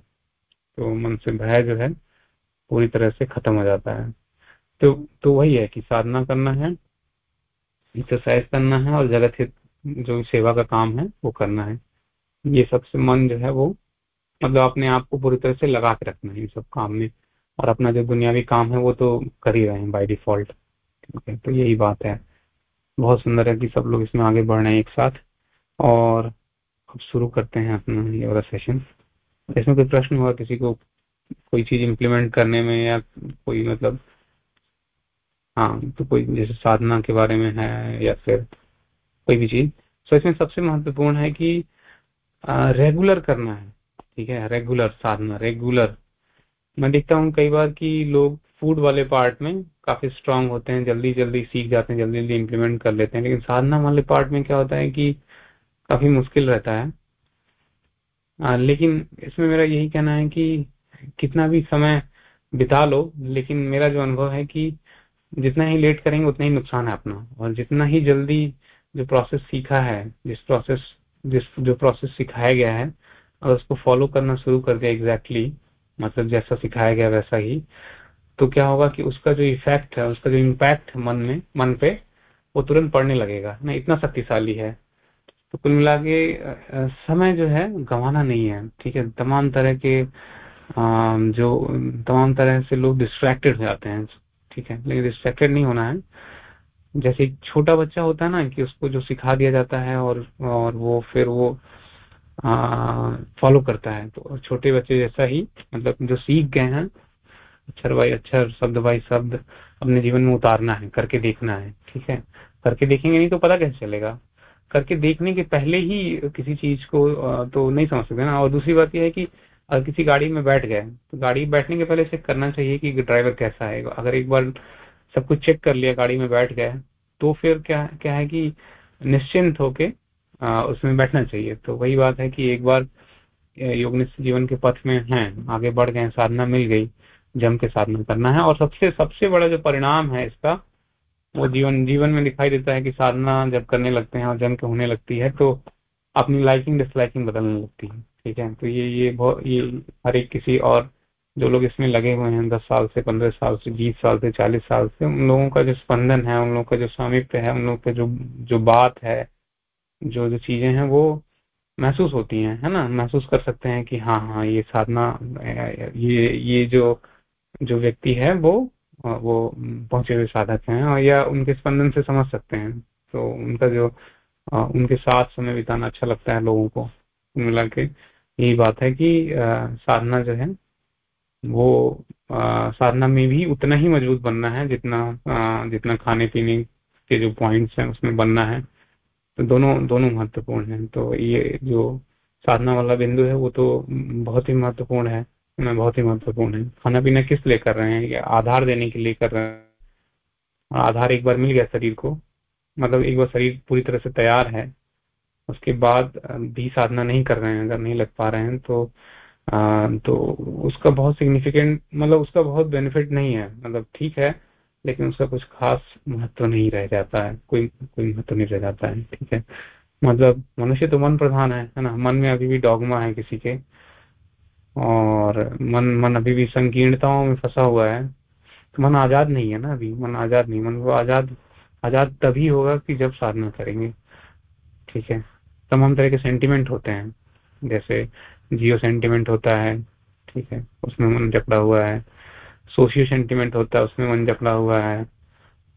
तो मन से भय जो है, पूरी तरह से खत्म हो जाता है। तो तो वही है कि साधना करना है एक्सरसाइज करना है और जगत हित जो सेवा का काम है, वो करना है। ये सबसे मन जो है, वो मतलब अपने आप को पूरी तरह से लगा के रखना है इन सब काम में। और अपना जो दुनियावी काम है, वो तो कर ही रहे हैं बाय डिफ़ॉल्ट ठीक है तो यही बात है। बहुत सुंदर है कि सब लोग इसमें आगे बढ़ रहे हैं एक साथ। और अब शुरू करते हैं अपना ये वाला सेशन इसमें कोई प्रश्न हुआ किसी को कोई चीज़ इम्प्लीमेंट करने में या कोई मतलब? हाँ तो कोई जैसे साधना के बारे में है या फिर कोई भी चीज़। तो इसमें सबसे महत्वपूर्ण है कि रेगुलर करना है। ठीक है रेगुलर साधना रेगुलर मैं देखता हूँ कई बार कि लोग फ़ूड वाले पार्ट में काफ़ी स्ट्रांग होते हैं जल्दी जल्दी सीख जाते हैं जल्दी जल्दी इम्प्लीमेंट कर लेते हैं। लेकिन साधना वाले पार्ट में क्या होता है कि काफ़ी मुश्किल रहता है। आ, लेकिन इसमें मेरा यही कहना है कि कितना भी समय बिता लो लेकिन मेरा जो अनुभव है कि जितना ही लेट करेंगे उतना ही नुकसान है अपना। और जितना ही जल्दी जो प्रोसेस सीखा है जिस प्रोसेस जिस जो प्रोसेस सिखाया गया है और उसको फॉलो करना शुरू कर दिया एग्जैक्टली exactly, मतलब जैसा सिखाया गया वैसा ही तो क्या होगा कि उसका जो इफ़ेक्ट है, उसका जो इम्पैक्ट मन में, मन पे, वो तुरंत पड़ने लगेगा। ना इतना शक्तिशाली है। तो कुल मिला के समय जो है, गंवाना नहीं है। ठीक है, तमाम तरह के जो, तमाम तरह से लोग डिस्ट्रैक्टेड हो जाते हैं। ठीक है, लेकिन डिस्ट्रैक्टेड नहीं होना है। जैसे छोटा बच्चा होता है ना, कि उसको जो सिखा दिया जाता है और और वो फिर वो फॉलो करता है। तो छोटे बच्चे जैसा ही मतलब जो सीख गए हैं अक्षर भाई अक्षर, शब्द भाई शब्द, अपने जीवन में उतारना है, करके देखना है, ठीक है? करके देखेंगे नहीं तो पता कैसे चलेगा? करके देखने के पहले ही किसी चीज़ को तो नहीं समझ सकते ना। और दूसरी बात यह है कि अगर किसी गाड़ी में बैठ गए तो गाड़ी बैठने के पहले चेक करना चाहिए कि ड्राइवर कैसा है। अगर एक बार सब कुछ चेक कर लिया, गाड़ी में बैठ गए तो फिर क्या क्या है कि निश्चिंत होके उसमें बैठना चाहिए। तो वही बात है कि एक बार योग जीवन के पथ में हैं, आगे बढ़ गए, साधना मिल गई जम के साधना करना है। और सबसे सबसे बड़ा जो परिणाम है इसका, वो जीवन जीवन में दिखाई देता है कि साधना जब करने लगते हैं और जम के होने लगती है तो अपनी लाइकिंग डिसलाइकिंग बदलने लगती है। ठीक है? तो ये ये ये हर एक किसी और जो लोग इसमें लगे हुए हैं, दस साल से, पंद्रह साल से, बीस साल से, चालीस साल से, उन लोगों का जो स्पंदन है, उन लोगों का जो सामिप्य है, उन लोगों का जो जो बात है, जो जो चीज़ें हैं, वो महसूस होती हैं, है ना? महसूस कर सकते हैं कि हाँ हाँ ये साधना, ये ये जो जो व्यक्ति है वो वो पहुँचे हुए साधक हैं और या उनके स्पंदन से समझ सकते हैं। तो उनका जो उनके साथ समय बिताना अच्छा लगता है लोगों को। मिला के यही बात है कि साधना जो है, वो साधना में भी उतना ही मज़बूत बनना है जितना जितना खाने पीने के जो पॉइंट्स हैं उसमें बनना है। तो दोनों दोनों महत्वपूर्ण है। तो ये जो साधना वाला बिंदु है वो तो बहुत ही महत्वपूर्ण है। में बहुत ही महत्वपूर्ण है। खाना पीना किस लिए कर रहे हैं? या आधार देने के लिए कर रहे हैं? आधार एक बार मिल गया शरीर को मतलब एक बार शरीर पूरी तरह से तैयार है उसके बाद भी साधना नहीं कर रहे हैं अगर नहीं लग पा रहे हैं तो आ, तो उसका बहुत सिग्निफिकेंट मतलब उसका बहुत बेनिफिट नहीं है। मतलब ठीक है लेकिन उसका कुछ खास महत्व नहीं रह जाता है। कोई कोई महत्व नहीं रह जाता है ठीक है। मतलब मनुष्य तो मन प्रधान है है ना? मन में अभी भी डॉगमा है किसी के। और मन मन अभी भी संकीर्णताओं में फंसा हुआ है। तो मन आज़ाद नहीं है ना अभी, मन आज़ाद नहीं, मन वो आज़ाद आज़ाद तभी होगा कि जब साधना करेंगे। ठीक है? तमाम तरह के सेंटिमेंट होते हैं। जैसे जियो सेंटिमेंट होता है, ठीक है? उसमें मन जकड़ा हुआ है। सोशियो सेंटिमेंट होता है, उसमें मन जकड़ा हुआ है।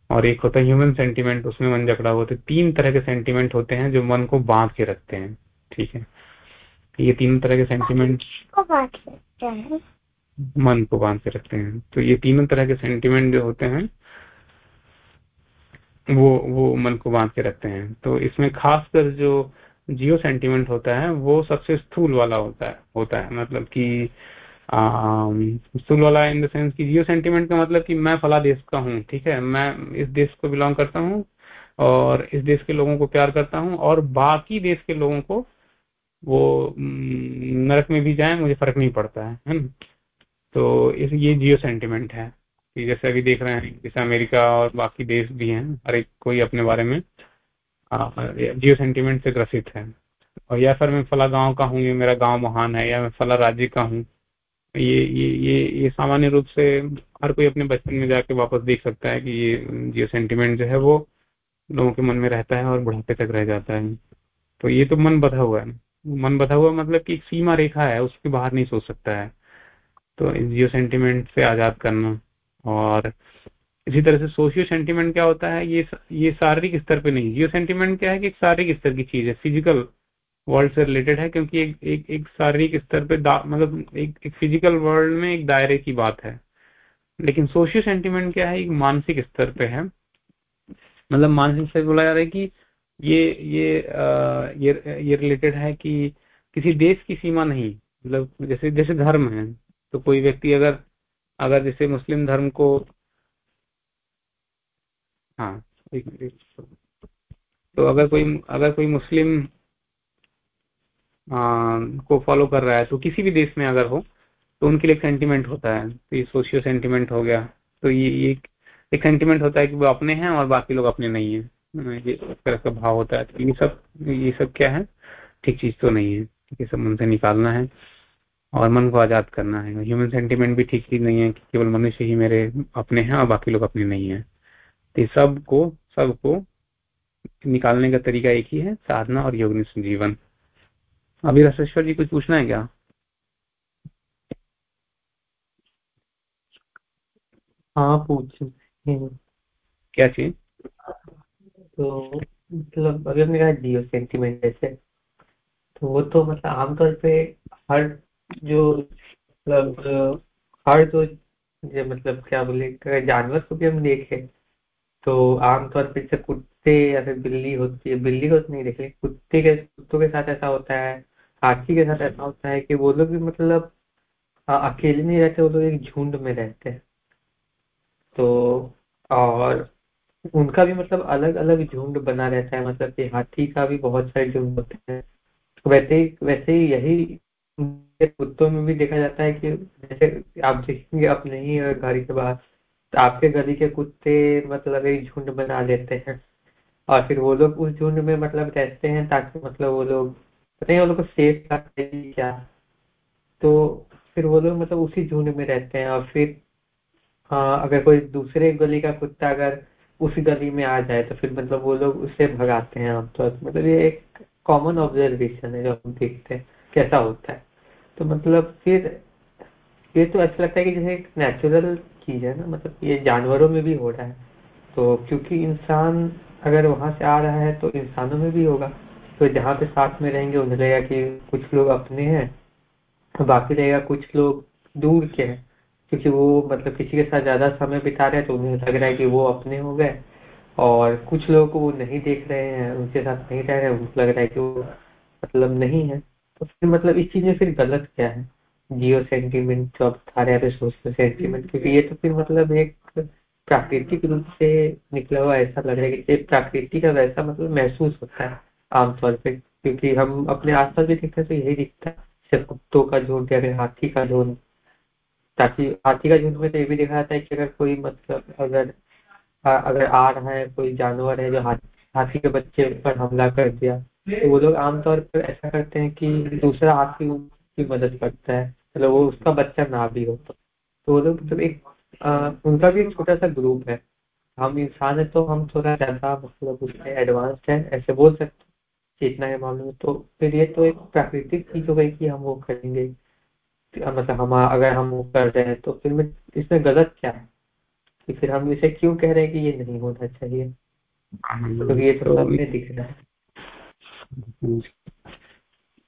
और एक होता है ह्यूमन सेंटिमेंट उसमें मन जकड़ा हुआ है। तीन तरह के सेंटिमेंट होते हैं जो मन को बाँध के रखते हैं। ठीक है? ये तीनों तरह के सेंटिमेंट मन को बाँध के रखते हैं। तो ये तीनों तरह के सेंटिमेंट जो होते हैं, वो वो मन को बाँध के रखते हैं। तो इसमें खासकर जो जियो सेंटिमेंट होता है, वो सबसे स्थूल वाला होता है होता है। मतलब कि स्थूल वाला इन द सेंस कि जियो सेंटिमेंट का मतलब कि मैं फला देश का हूँ, ठीक है? मैं इस देश को बिलोंग करता हूँ और इस देश के लोगों को प्यार करता हूँ और बाकी देश के लोगों को वो नरक में भी जाए, मुझे फ़र्क नहीं पड़ता है है ना? तो इस, ये जियो सेंटिमेंट है कि जैसे अभी देख रहे हैं, जैसे अमेरिका और बाकी देश भी हैं, हर एक कोई अपने बारे में जियो सेंटिमेंट से ग्रसित है। और या फिर मैं फला गाँव का हूँ, ये मेरा गाँव महान है, या मैं फला राज्य का हूँ, ये ये ये ये सामान्य रूप से हर कोई अपने बचपन में जाके वापस देख सकता है कि ये जियो सेंटिमेंट जो है वो लोगों के मन में रहता है और बुढ़ापे तक रह जाता है। तो ये तो मन बधा हुआ है। मन बधा हुआ मतलब कि सीमा रेखा है उसके बाहर नहीं सोच सकता है। तो जियो सेंटिमेंट से आज़ाद करना और इसी तरह से सोशियो सेंटिमेंट क्या होता है ये ये शारीरिक स्तर पे नहीं। जियो सेंटिमेंट क्या है कि एक शारीरिक स्तर की चीज़ है फ़िज़िकल वर्ल्ड से रिलेटेड है क्योंकि एक एक, एक शारीरिक स्तर पे मतलब एक, एक फ़िज़िकल वर्ल्ड में एक दायरे की बात है। लेकिन सोशियो सेंटिमेंट क्या है एक मानसिक स्तर पे है। मतलब मानसिक स्तर बोला जा रहा है कि ये ये ये ये रिलेटेड है कि किसी देश की सीमा नहीं मतलब जैसे जैसे धर्म है तो कोई व्यक्ति अगर अगर जैसे मुस्लिम धर्म को हाँ एक, एक, तो अगर कोई अगर कोई मुस्लिम आ, को फॉलो कर रहा है तो किसी भी देश में अगर हो तो उनके लिए सेंटिमेंट होता है तो ये सोशियो सेंटिमेंट हो गया तो ये एक एक सेंटिमेंट होता है कि वो अपने हैं और बाकी लोग अपने नहीं है। ये इस तरह का भाव होता है। तो ये सब ये सब क्या है? ठीक चीज़ तो नहीं है। ये सब मन से निकालना है और मन को आज़ाद करना है। ह्यूमन सेंटिमेंट भी ठीक चीज़ नहीं है कि केवल मनुष्य ही मेरे अपने हैं और बाकी लोग अपने नहीं है। तो सबको सबको निकालने का तरीका एक ही है साधना और योग जीवन। अभी रसेश्वर जी कुछ पूछना है क्या? हाँ पूछ क्या चीज़? तो मतलब अभी हमने कहा जियो सेंटिमेंट जैसे तो वो तो मतलब आमतौर पे हर जो मतलब हर जो जो मतलब क्या बोले जानवर को भी हम देखें तो आमतौर पे जैसे कुत्ते या फिर बिल्ली होती है, बिल्ली को तो नहीं देखे कुत्ते के, कुत्तों के साथ ऐसा होता है, हाथी के साथ ऐसा होता है कि वो लोग भी मतलब अकेले नहीं रहते, वो लोग एक झुंड में रहते हैं। तो और उनका भी मतलब अलग अलग झुंड बना रहता है मतलब कि हाथी का भी बहुत सारे झुंड होते हैं। वैसे ही वैसे ही यही कुत्तों में भी देखा जाता है कि जैसे आप देखेंगे अपने ही घर के बाहर तो आपके गली के कुत्ते मतलब एक झुंड बना लेते हैं। और फिर वो लोग उस झुंड में मतलब रहते हैं ताकि मतलब वो लोग पता नहीं वो लोग को सेफ़ क्या। तो फिर वो लोग मतलब उसी झुंड में रहते हैं। और फिर आ, अगर कोई दूसरे गली का कुत्ता अगर उस गली में आ जाए तो फिर मतलब वो लोग उससे भगाते हैं आमतौर पर मतलब ये एक कॉमन ऑब्जर्वेशन है जो हम देखते हैं, कैसा होता है। तो मतलब फिर ये तो अच्छा लगता है कि जैसे एक नेचुरल चीज़ है ना मतलब ये जानवरों में भी हो रहा है। तो क्योंकि इंसान अगर वहाँ से आ रहा है तो इंसानों में भी होगा। तो जहाँ पे साथ में रहेंगे उन्हें लगेगा कि कुछ लोग अपने हैं, बाकी रहेगा कुछ लोग दूर के हैं। क्योंकि वो मतलब किसी के साथ ज़्यादा समय बिता रहे हैं तो उन्हें लग रहा है कि वो अपने हो गए। और कुछ लोगों को वो नहीं देख रहे हैं, उनके साथ नहीं रह रहे हैं, उनको लग रहा है कि वो मतलब नहीं है। तो फिर मतलब इस चीज़ में फिर गलत क्या है? जियो सेंटिमेंट जो आप बता रहे सोशल सेंटिमेंट क्योंकि ये तो फिर मतलब एक प्राकृतिक रूप से निकला हुआ ऐसा लग रहा है कि प्राकृतिक का वैसा मतलब महसूस होता है आमतौर पे। क्योंकि हम अपने आसपास भी देखते हैं तो यही दिखता है, सिर्फ़ कुत्तों का झुंड या फिर हाथी का झुंड। ताकि हाथी का झुंड में तो ये भी देखा जाता है कि अगर कोई मतलब अगर अगर आ रहा है कोई जानवर है जो हाथी के बच्चे पर हमला कर दिया तो वो लोग आमतौर पर ऐसा करते हैं कि दूसरा हाथी की मदद करता है मतलब वो उसका बच्चा ना भी हो। तो वो लोग मतलब एक आ, उनका भी एक छोटा सा ग्रुप है। हम इंसान है तो हम थोड़ा ज़्यादा मतलब उसमें एडवांस्ड है ऐसे बोल सकते चेतना के मामले में। तो फिर ये तो एक प्राकृतिक चीज़ हो गई कि हम वो करेंगे। मतलब हम अगर हम वो कर रहे हैं तो फिर में इसमें गलत क्या है? कि फिर हम इसे क्यों कह रहे हैं कि ये नहीं होना चाहिए? तो ये तो में दिख रहा है।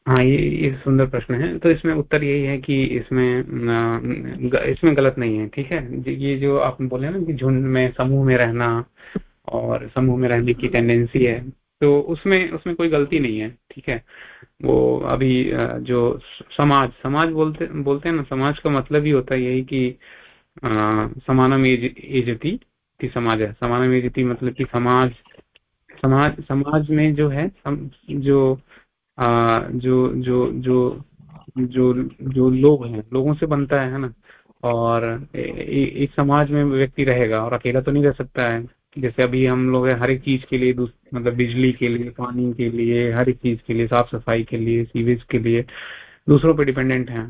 हाँ ये ये सुंदर प्रश्न है। तो इसमें उत्तर यही है कि इसमें इसमें गलत नहीं है ठीक है? ये जो आप बोले ना कि झुंड में समूह में रहना और समूह में रहने की टेंडेंसी है तो उसमें उसमें कोई गलती नहीं है। ठीक है? वो अभी जो समाज समाज बोलते बोलते हैं ना समाज का मतलब ही होता है यही कि समानम एजती की समाज है। समानम एजती मतलब कि समाज समाज समाज में जो है सम, जो आ, जो जो जो जो जो लोग हैं लोगों से बनता है ना? और एक समाज में व्यक्ति रहेगा और अकेला तो नहीं रह सकता है। जैसे अभी हम लोग हर एक चीज़ के लिए मतलब बिजली के लिए, पानी के लिए, हर एक चीज़ के लिए, साफ़ सफ़ाई के लिए, सीवेज के लिए, दूसरों पर डिपेंडेंट हैं।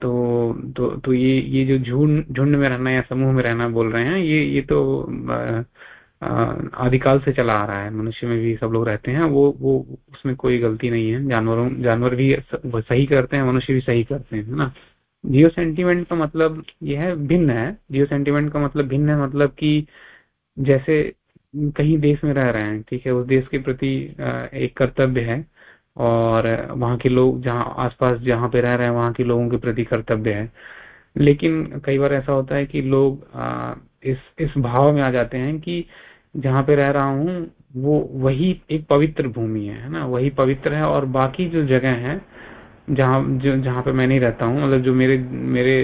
तो तो तो ये ये जो झुंड झुंड में रहना या समूह में रहना बोल रहे हैं, ये ये तो आदिकाल से चला आ रहा है। मनुष्य में भी सब लोग रहते हैं, वो वो, उसमें कोई गलती नहीं है। जानवरों, जानवर भी सही करते हैं, मनुष्य भी सही करते हैं, है ना? जियो सेंटिमेंट का मतलब यह है भिन्न है। जियो सेंटिमेंट का मतलब भिन्न है मतलब कि जैसे कहीं देश में रह रहे हैं, ठीक है, उस देश के प्रति एक कर्तव्य है और वहाँ के लोग जहाँ आसपास जहाँ पे रह रहे हैं, वहाँ के लोगों के प्रति कर्तव्य है। लेकिन कई बार ऐसा होता है कि लोग इस इस भाव में आ जाते हैं कि जहाँ पे रह रहा हूँ, वो वही एक पवित्र भूमि है ना? वही पवित्र है और बाकी जो जगह है, जहाँ, जो, जहाँ पे मैं नहीं रहता हूँ मतलब जो मेरे मेरे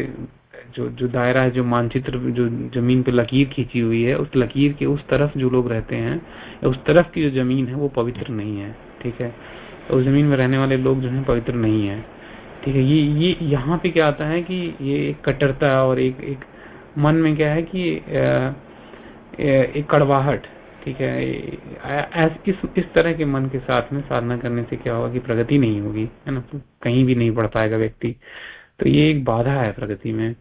जो जो दायरा है, जो मानचित्र, जो ज़मीन पे लकीर खींची हुई है, उस लकीर के उस तरफ़ जो लोग रहते हैं, उस तरफ़ की जो ज़मीन है, वो पवित्र नहीं है, ठीक है? तो उस ज़मीन में रहने वाले लोग जो है, पवित्र नहीं है, ठीक है? ये ये यहाँ पे क्या आता है कि ये एक कट्टरता और एक एक मन में क्या है कि एक कड़वाहट, ठीक है? इस इस तरह के मन के साथ में साधना करने से क्या होगा कि प्रगति नहीं होगी, है ना? कहीं भी नहीं पढ़ पाएगा व्यक्ति। तो ये एक बाधा है प्रगति में।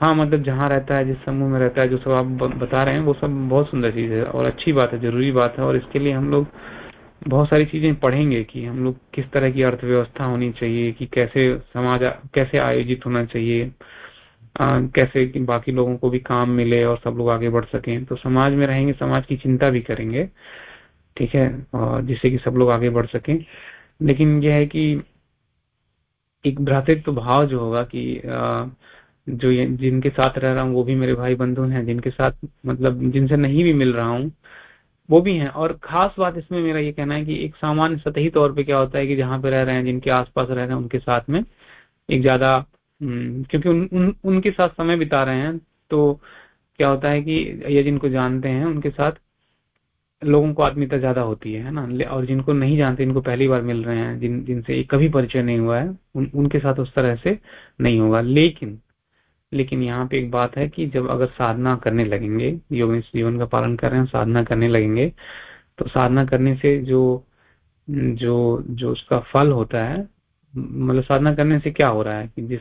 हाँ मतलब जहाँ रहता है जिस समूह में रहता है जो सब आप बता रहे हैं वो सब बहुत सुंदर चीज़ है और अच्छी बात है ज़रूरी बात है और इसके लिए हम लोग बहुत सारी चीज़ें पढ़ेंगे कि हम लोग किस तरह की अर्थव्यवस्था होनी चाहिए कि कैसे समाज कैसे आयोजित होना चाहिए आ, कैसे बाकी लोगों को भी काम मिले और सब लोग आगे बढ़ सकें। तो समाज में रहेंगे समाज की चिंता भी करेंगे ठीक है और जिससे कि सब लोग आगे बढ़ सकें। लेकिन यह है कि एक भ्रातृत्व भाव जो होगा कि जो जिनके साथ रह रहा हूँ वो भी मेरे भाई बंधु हैं जिनके साथ मतलब जिनसे नहीं भी मिल रहा हूँ वो भी हैं। और खास बात इसमें मेरा ये कहना है कि एक सामान्य सतही तौर पे क्या होता है कि जहाँ पे रह रहे हैं जिनके आसपास रह रहे हैं उनके साथ में एक ज़्यादा क्योंकि उन, उन, उनके साथ समय बिता रहे हैं तो क्या होता है कि ये जिनको जानते हैं उनके साथ लोगों को आत्मीयता ज़्यादा होती है ना? और जिनको नहीं जानते इनको पहली बार मिल रहे हैं जिन जिनसे कभी परिचय नहीं हुआ है उन, उनके साथ उस तरह से नहीं होगा। लेकिन लेकिन यहाँ पे एक बात है कि जब अगर साधना करने लगेंगे योग जीवन का पालन कर रहे हैं साधना करने लगेंगे तो साधना करने से जो जो जो उसका फल होता है मतलब साधना करने से क्या हो रहा है कि जिस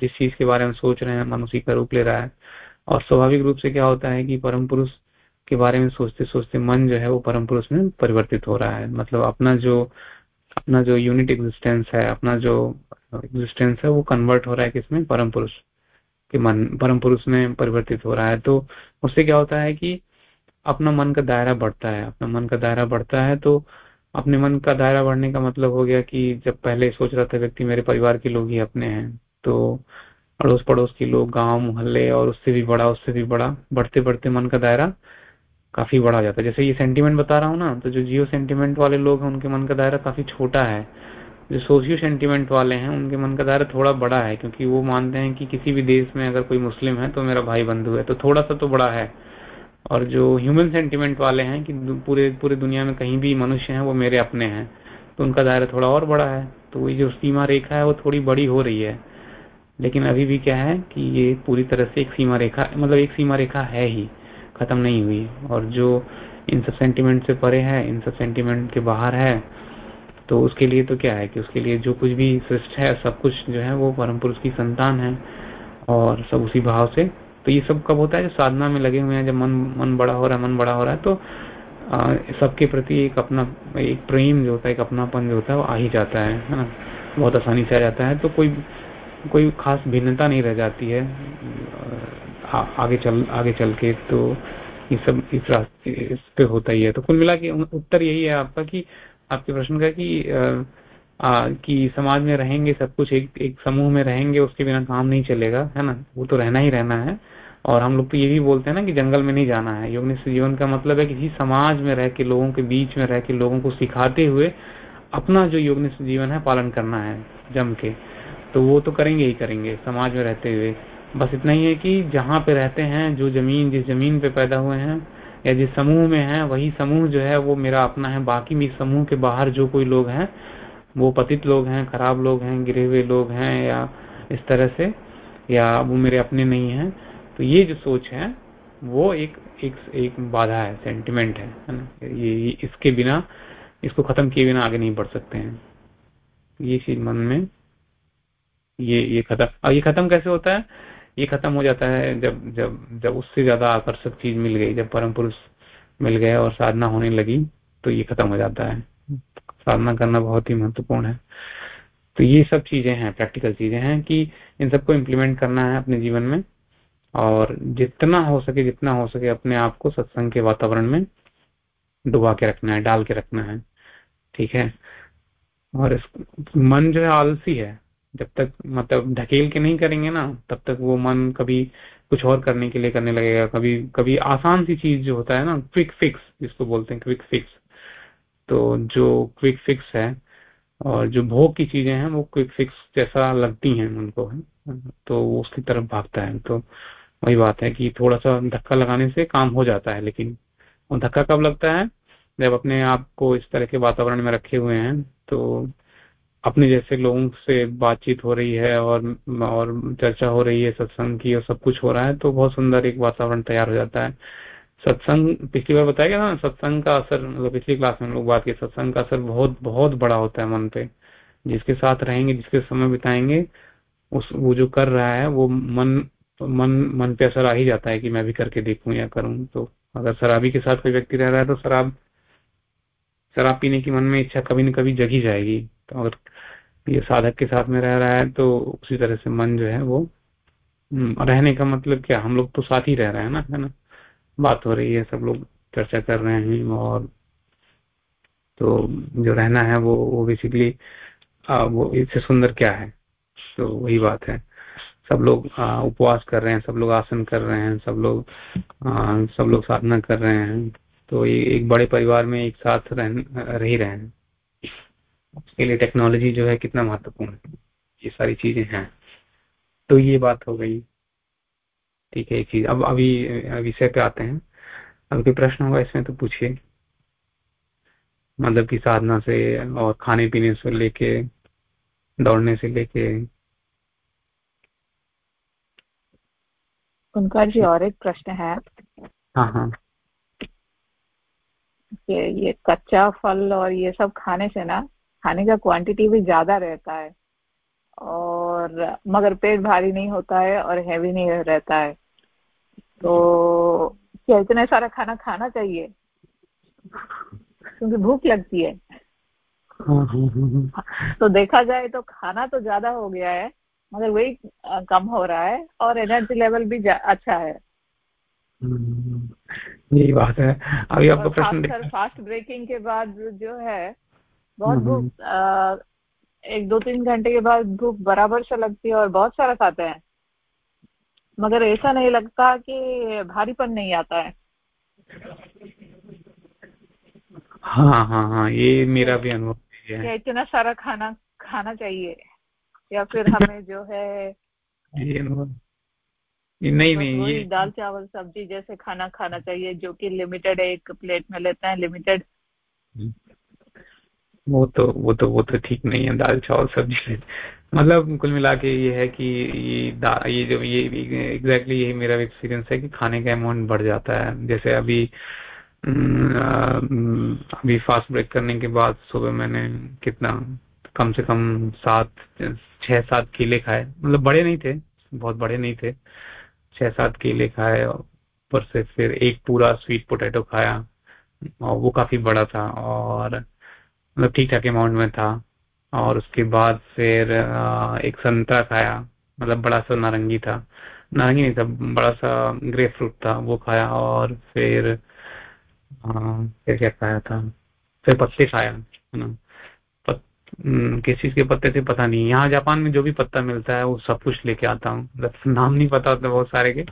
जिस चीज़ के बारे में सोच रहे हैं मन उसी का रूप ले रहा है और स्वाभाविक रूप से क्या होता है कि परम पुरुष के बारे में सोचते सोचते मन जो है वो परम पुरुष में परिवर्तित हो रहा है। मतलब अपना जो अपना जो यूनिट एग्जिस्टेंस है, अपना जो एग्जिस्टेंस है वो कन्वर्ट हो रहा है किसमें? परम पुरुष के मन, परम पुरुष में परिवर्तित हो रहा है। तो उससे क्या होता है कि अपना मन का दायरा बढ़ता है, अपना मन का दायरा बढ़ता है तो अपने मन का दायरा बढ़ने का मतलब हो गया कि जब पहले सोच रहा था व्यक्ति मेरे परिवार के लोग ही अपने हैं तो अड़ोस पड़ोस के लोग, गाँव, मोहल्ले और उससे भी बड़ा, उससे भी बड़ा बढ़ते बढ़ते मन का दायरा काफ़ी बड़ा जाता है। जैसे ये सेंटिमेंट बता रहा हूँ ना तो जो जियो सेंटिमेंट वाले लोग हैं, उनके मन का दायरा काफ़ी छोटा है। जो सोशियो सेंटिमेंट वाले हैं, उनके मन का दायरा थोड़ा बड़ा है, क्योंकि वो मानते हैं कि किसी भी देश में अगर कोई मुस्लिम है तो मेरा भाई बंधु है तो थोड़ा सा तो बड़ा है। और जो ह्यूमन सेंटिमेंट वाले हैं कि पूरे पूरे दुनिया में कहीं भी मनुष्य हैं, वो मेरे अपने हैं तो उनका दायरा थोड़ा और बड़ा है। तो वही जो सीमा रेखा है, वो थोड़ी बड़ी हो रही है। लेकिन अभी भी क्या है कि ये पूरी तरह से एक सीमा रेखा मतलब एक सीमा रेखा है ही। खत्म नहीं हुई। और जो इन सब सेंटिमेंट से परे है, इन सब सेंटिमेंट के बाहर है तो उसके लिए तो क्या है कि उसके लिए जो कुछ भी सृष्ट है, सब कुछ जो है वो परम पुरुष की संतान है और सब उसी भाव से। तो ये सब कब होता है? जो साधना में लगे हुए हैं, जब मन मन बड़ा हो रहा है, मन बड़ा हो रहा है तो सबके प्रति एक अपना, एक प्रेम जो होता है, एक अपनापन जो होता है, वो आ ही जाता है है ना? बहुत आसानी से आ जाता है। तो कोई कोई खास भिन्नता नहीं रह जाती है। आगे चल आगे चल के तो ये सब इस रास्ते इस पे होता ही है। तो कुल मिला के उत्तर यही है आपका कि आपके प्रश्न का कि आ, कि समाज में रहेंगे सब कुछ एक एक समूह में रहेंगे उसके बिना काम नहीं चलेगा है ना? वो तो रहना ही रहना है। और हम लोग तो ये भी बोलते हैं ना कि जंगल में नहीं जाना है। योग निष्ठ जीवन का मतलब है कि समाज में रह के लोगों के बीच में रह के लोगों को सिखाते हुए अपना जो योग निष्ठ जीवन है पालन करना है जम के। तो वो तो करेंगे ही करेंगे समाज में रहते हुए। बस इतना ही है कि जहाँ पे रहते हैं, जो ज़मीन, जिस ज़मीन पे पैदा हुए हैं, या जिस समूह में है, वही समूह जो है, वो मेरा अपना है। बाकी भी समूह के बाहर जो कोई लोग हैं, वो पतित लोग हैं, खराब लोग हैं, गिरे हुए लोग हैं, या इस तरह से, या वो मेरे अपने नहीं हैं। तो ये जो सोच है, वो एक एक एक बाधा है सेंटिमेंट है ना? ये इसके बिना, इसको खत्म किए बिना आगे नहीं बढ़ सकते हैं। ये चीज़ मन में, ये ये खत्म। और ये खत्म कैसे होता है? ये खत्म हो जाता है जब जब जब उससे ज़्यादा आकर्षक चीज़ मिल गई, जब परम पुरुष मिल गए और साधना होने लगी तो ये खत्म हो जाता है। साधना करना बहुत ही महत्वपूर्ण है। तो ये सब चीज़ें हैं प्रैक्टिकल चीज़ें हैं कि इन सबको इम्प्लीमेंट करना है अपने जीवन में और जितना हो सके, जितना हो सके अपने आप को सत्संग के वातावरण में डुबा के रखना है, डाल के रखना है। ठीक है? और इस, मन जो है आलसी है। जब तक मतलब ढकेल के नहीं करेंगे ना, तब तक वो मन कभी कुछ और करने के लिए करने लगेगा। कभी कभी आसान सी चीज़ जो होता है ना क्विक फिक्स जिसको बोलते हैं क्विक फिक्स तो जो क्विक फिक्स है और जो भोग की चीज़ें हैं, वो क्विक फिक्स जैसा लगती हैं उनको। है तो वो उसकी तरफ़ भागता है। तो वही बात है कि थोड़ा सा धक्का लगाने से काम हो जाता है, लेकिन वो धक्का कब लगता है? जब अपने आप को इस तरह के वातावरण में रखे हुए हैं तो अपने जैसे लोगों से बातचीत हो रही है और और चर्चा हो रही है, सत्संग की और सब कुछ हो रहा है तो बहुत सुंदर एक वातावरण तैयार हो जाता है। सत्संग, पिछली बार बताया गया ना, सत्संग का असर मतलब पिछली क्लास में लोग बात की, सत्संग का असर बहुत बहुत बड़ा होता है मन पे। जिसके साथ रहेंगे, जिसके समय बिताएँगे, उस, वो जो कर रहा है, वो मन मन मन पे असर आ ही जाता है कि मैं भी करके देखूँ या करूँ। तो अगर शराबी के साथ कोई व्यक्ति रह रहा है तो शराब शराब पीने की मन में इच्छा कभी न कभी जगी जाएगी। तो अगर ये साधक के साथ में रह रहा है तो उसी तरह से मन जो है वो हम्म, रहने का मतलब क्या? हम लोग तो साथ ही रह रहे हैं ना है ना? बात हो रही है सब लोग चर्चा कर रहे हैं और तो जो रहना है वो वो बेसिकली वो इससे सुंदर क्या है? तो वही बात है। सब लोग उपवास कर रहे हैं सब लोग आसन कर रहे हैं सब लोग आ, सब लोग साधना कर रहे हैं। तो ये एक बड़े परिवार में एक साथ रह, रह ही रहे हैं उसके लिए टेक्नोलॉजी जो है कितना महत्वपूर्ण है। ये सारी चीज़ें हैं। तो ये बात हो गई। ठीक है एक चीज़। अब अभी विषय पे आते हैं। अब कोई प्रश्न होगा इसमें तो पूछिए। मतलब की साधना से और खाने पीने से लेके दौड़ने से लेके। उनका जी और एक प्रश्न है। हाँ हाँ। ये ये कच्चा फल और ये सब खाने से ना, खाने का क्वांटिटी भी ज़्यादा रहता है। और मगर पेट भारी नहीं होता है और हैवी नहीं रहता है। तो क्या इतना सारा खाना खाना चाहिए? क्योंकि भूख लगती है। तो देखा जाए तो खाना तो ज़्यादा हो गया है, मगर वही कम हो रहा है और एनर्जी लेवल भी अच्छा है। यही बात है। अभी आपको प्रश्न फास्ट ब्रेकिंग के बाद जो है बहुत भूख एक दो तीन घंटे के बाद भूख बराबर से लगती है और बहुत सारा खाते हैं। मगर ऐसा नहीं लगता कि भारीपन नहीं आता है। हाँ हाँ हाँ ये मेरा भी अनुभव है। इतना सारा खाना खाना चाहिए? या फिर हमें जो है ये नहीं नहीं ये दाल चावल सब्ज़ी जैसे खाना खाना चाहिए जो कि लिमिटेड एक प्लेट में लेते हैं लिमिटेड वो तो वो तो वो तो ठीक नहीं है दाल चावल सब्ज़ी। मतलब कुल मिला के ये है कि ये ये जो ये एग्जैक्टली यही मेरा एक्सपीरियंस है कि खाने का अमाउंट बढ़ जाता है। जैसे अभी अभी फास्ट ब्रेक करने के बाद सुबह मैंने कितना कम से कम सात छह सात केले खाए। मतलब बड़े नहीं थे बहुत बड़े नहीं थे। छह सात केले खाए ऊपर से फिर एक पूरा स्वीट पोटैटो खाया। और वो काफ़ी बड़ा था और मतलब ठीक ठाक अमाउंट में था। और उसके बाद फिर एक संतरा खाया। मतलब बड़ा सा नारंगी था। नारंगी नहीं था, बड़ा सा ग्रे फ्रूट था, वो खाया और फिर फिर क्या खाया था? फिर पत्ते खाया, है ना। किस चीज़ के पत्ते थे पता नहीं। यहाँ जापान में जो भी पत्ता मिलता है, वो सब कुछ लेके आता हूँ। नाम नहीं पता होता बहुत सारे के।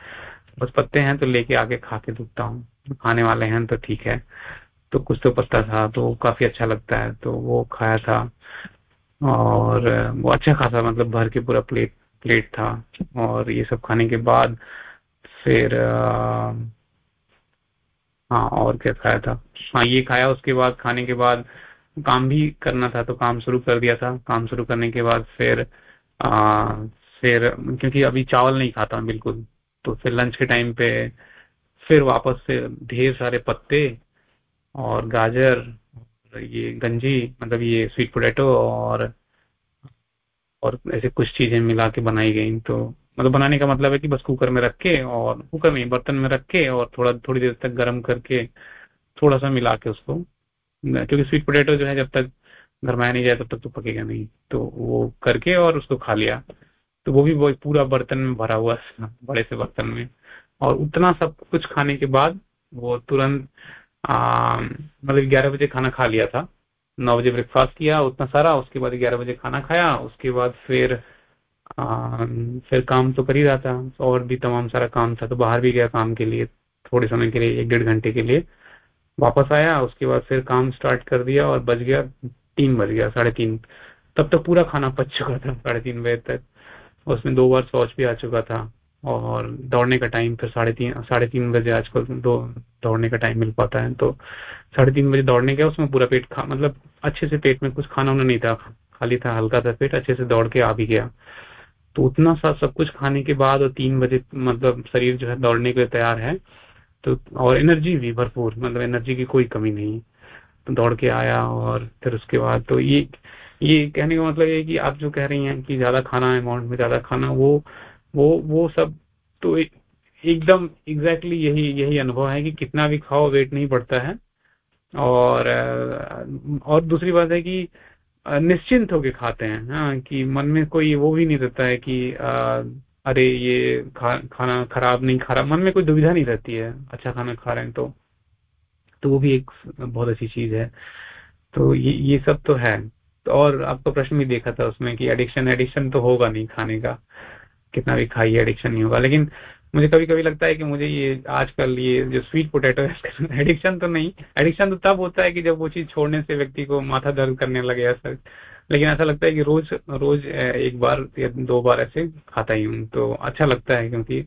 बस पत्ते हैं तो लेके आके खा के दुखता हूँ। खाने वाले हैं तो ठीक है। तो कुछ तो पत्ता था तो काफ़ी अच्छा लगता है। तो वो खाया था। और वो अच्छा खासा मतलब भर के पूरा प्लेट प्लेट था। और ये सब खाने के बाद फिर हाँ और क्या खाया था? हाँ ये खाया। उसके बाद, खाने के बाद काम भी करना था तो काम शुरू कर दिया था। काम शुरू करने के बाद फिर आ, फिर क्योंकि अभी चावल नहीं खाता बिल्कुल तो फिर लंच के टाइम पे फिर वापस से ढेर सारे पत्ते और गाजर ये गंजी मतलब ये स्वीट पोटैटो और और ऐसे कुछ चीज़ें मिला के बनाई गई। तो मतलब बनाने का मतलब है कि बस कुकर में रख के और कुकर में बर्तन में रख के और थोड़ा थोड़ी देर तक गर्म करके थोड़ा सा मिला के उसको क्योंकि स्वीट पोटैटो जो है जब तक गरमाया नहीं जाए तब तक तो पकेगा नहीं। तो वो करके और उसको खा लिया। तो वो भी वो पूरा बर्तन में भरा हुआ बड़े से बर्तन में। और उतना सब कुछ खाने के बाद वो तुरंत मतलब ग्यारह बजे खाना खा लिया था। नौ बजे ब्रेकफास्ट किया उतना सारा उसके बाद ग्यारह बजे खाना खाया उसके बाद फिर आ, फिर काम तो कर ही रहा था। और भी तमाम सारा काम था तो बाहर भी गया काम के लिए थोड़े समय के लिए एक डेढ़ घंटे के लिए। वापस आया, उसके बाद फिर काम स्टार्ट कर दिया और बज गया तीन, बज गया साढ़े तीन। तब तक पूरा खाना पच चुका था, साढ़े तीन बजे तक। उसमें दो बार शौच भी आ चुका था और दौड़ने का टाइम फिर साढ़े तीन साढ़े तीन बजे आजकल दो, दौड़ने का टाइम मिल पाता है। तो साढ़े तीन बजे दौड़ने गया, उसमें पूरा पेट खा मतलब अच्छे से पेट में कुछ खाना उन्हें नहीं था। खाली था हल्का था पेट, अच्छे से दौड़ के आ भी गया। तो उतना सा सब कुछ खाने के बाद और तीन बजे मतलब शरीर जो है दौड़ने के लिए तैयार है। तो और एनर्जी भी भरपूर मतलब एनर्जी की कोई कमी नहीं। तो दौड़ के आया और फिर उसके बाद तो ये ये कहने का मतलब ये कि आप जो कह रही हैं कि ज़्यादा खाना अमाउंट में ज़्यादा खाना, वो वो वो सब तो एकदम एग्जैक्टली exactly यही यही अनुभव है कि कितना भी खाओ वेट नहीं बढ़ता है। और और दूसरी बात है कि निश्चिंत होके खाते हैं हाँ कि मन में कोई वो भी नहीं रहता है कि अरे ये खा, खाना खराब नहीं खा रहा मन में कोई दुविधा नहीं रहती है अच्छा खाना खा रहे हैं तो तो वो भी एक बहुत अच्छी चीज़ है। तो ये ये सब तो है। तो और आपका प्रश्न भी देखा था उसमें कि एडिक्शन एडिक्शन तो होगा नहीं खाने का। कितना भी खाइए एडिक्शन नहीं होगा। लेकिन मुझे कभी कभी लगता है कि मुझे ये आजकल ये जो स्वीट पोटैटो है एडिक्शन तो नहीं। एडिक्शन तो तब होता है कि जब वो चीज़ छोड़ने से व्यक्ति को माथा दर्द करने लगे ऐसा लेकिन ऐसा लगता है कि रोज रोज एक बार या दो बार ऐसे खाता ही हूँ तो अच्छा लगता है क्योंकि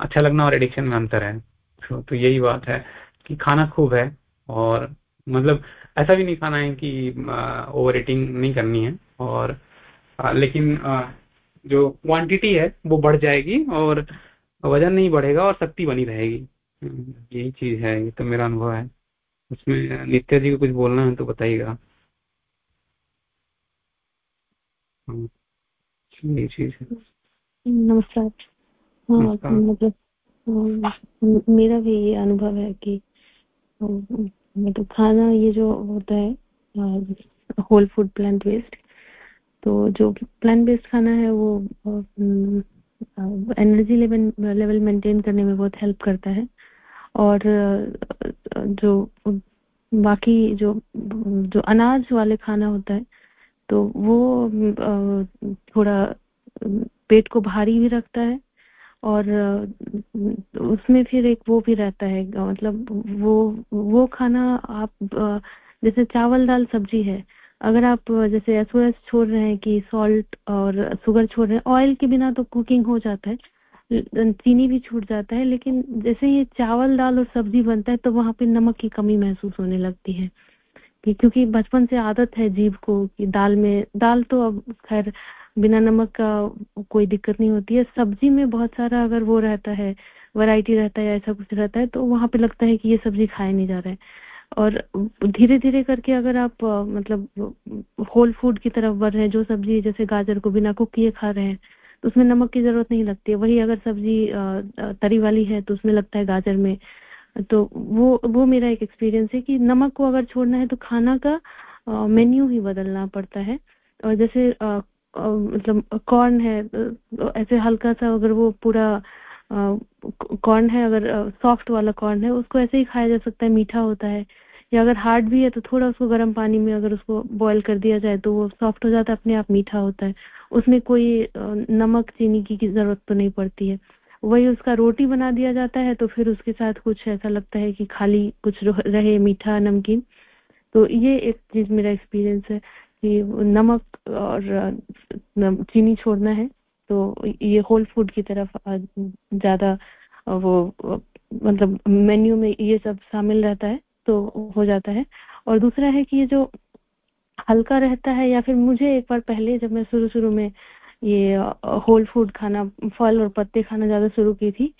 अच्छा लगना और एडिक्शन में अंतर है। तो, तो यही बात है कि खाना खूब है और मतलब ऐसा भी नहीं खाना है कि ओवर ईटिंग नहीं करनी है और आ, लेकिन आ, जो क्वांटिटी है वो बढ़ जाएगी और वज़न नहीं बढ़ेगा और शक्ति बनी रहेगी। हम्म, यही चीज़ है ये तो मेरा अनुभव है। उसमें नित्या जी को कुछ बोलना है तो बताइएगा। यही नमस्कार। हाँ मतलब मेरा भी ये अनुभव है कि मतलब खाना ये जो होता है होल फ़ूड प्लांट बेस्ड तो जो प्लांट बेस्ड खाना है वो एनर्जी लेवल लेवल मेंटेन करने में बहुत हेल्प करता है। और जो बाकी जो जो अनाज वाले खाना होता है तो वो थोड़ा पेट को भारी भी रखता है और उसमें फिर एक वो भी रहता है मतलब वो वो खाना आप जैसे चावल दाल सब्ज़ी है, अगर आप जैसे एसओएस छोड़ रहे हैं कि सॉल्ट और शुगर छोड़ रहे हैं ऑयल के बिना तो कुकिंग हो जाता है चीनी भी छूट जाता है, लेकिन जैसे ये चावल दाल और सब्ज़ी बनता है तो वहाँ पे नमक की कमी महसूस होने लगती है। कि क्योंकि बचपन से आदत है जीव को कि दाल में, दाल तो अब खैर बिना नमक का कोई दिक्कत नहीं होती है। सब्ज़ी में बहुत सारा अगर वो रहता है वैरायटी रहता है ऐसा कुछ रहता है तो वहाँ पे लगता है कि ये सब्ज़ी खाया नहीं जा रहा है। और धीरे धीरे करके अगर आप मतलब होल फ़ूड की तरफ़ बढ़ रहे हैं, जो सब्ज़ी जैसे गाजर को बिना कुक किए खा रहे हैं तो उसमें नमक की ज़रूरत नहीं लगती है। वही अगर सब्ज़ी तरी वाली है तो उसमें लगता है गाजर में। तो वो वो मेरा एक एक्सपीरियंस है कि नमक को अगर छोड़ना है तो खाना का मेन्यू ही बदलना पड़ता है। और जैसे मतलब कॉर्न है ऐसे हल्का सा अगर वो पूरा कॉर्न है, अगर सॉफ्ट वाला कॉर्न है, उसको ऐसे ही खाया जा सकता है, मीठा होता है। या अगर हार्ड भी है तो थोड़ा उसको गर्म पानी में अगर उसको बॉईल कर दिया जाए तो वो सॉफ्ट हो जाता है, अपने आप मीठा होता है। उसमें कोई नमक, चीनी की ज़रूरत तो नहीं पड़ती है। वही उसका रोटी बना दिया जाता है तो फिर उसके साथ कुछ ऐसा लगता है कि खाली कुछ रहे मीठा नमकीन। तो ये एक चीज़ मेरा एक्सपीरियंस है कि नमक और चीनी छोड़ना है तो ये होल फ़ूड की तरफ़ ज़्यादा वो मतलब मेन्यू में ये सब शामिल रहता है तो हो जाता है। और दूसरा है कि ये जो हल्का रहता है या फिर मुझे एक बार पहले जब मैं शुरू शुरू में ये होल फ़ूड खाना, फल और पत्ते खाना ज़्यादा शुरू की थी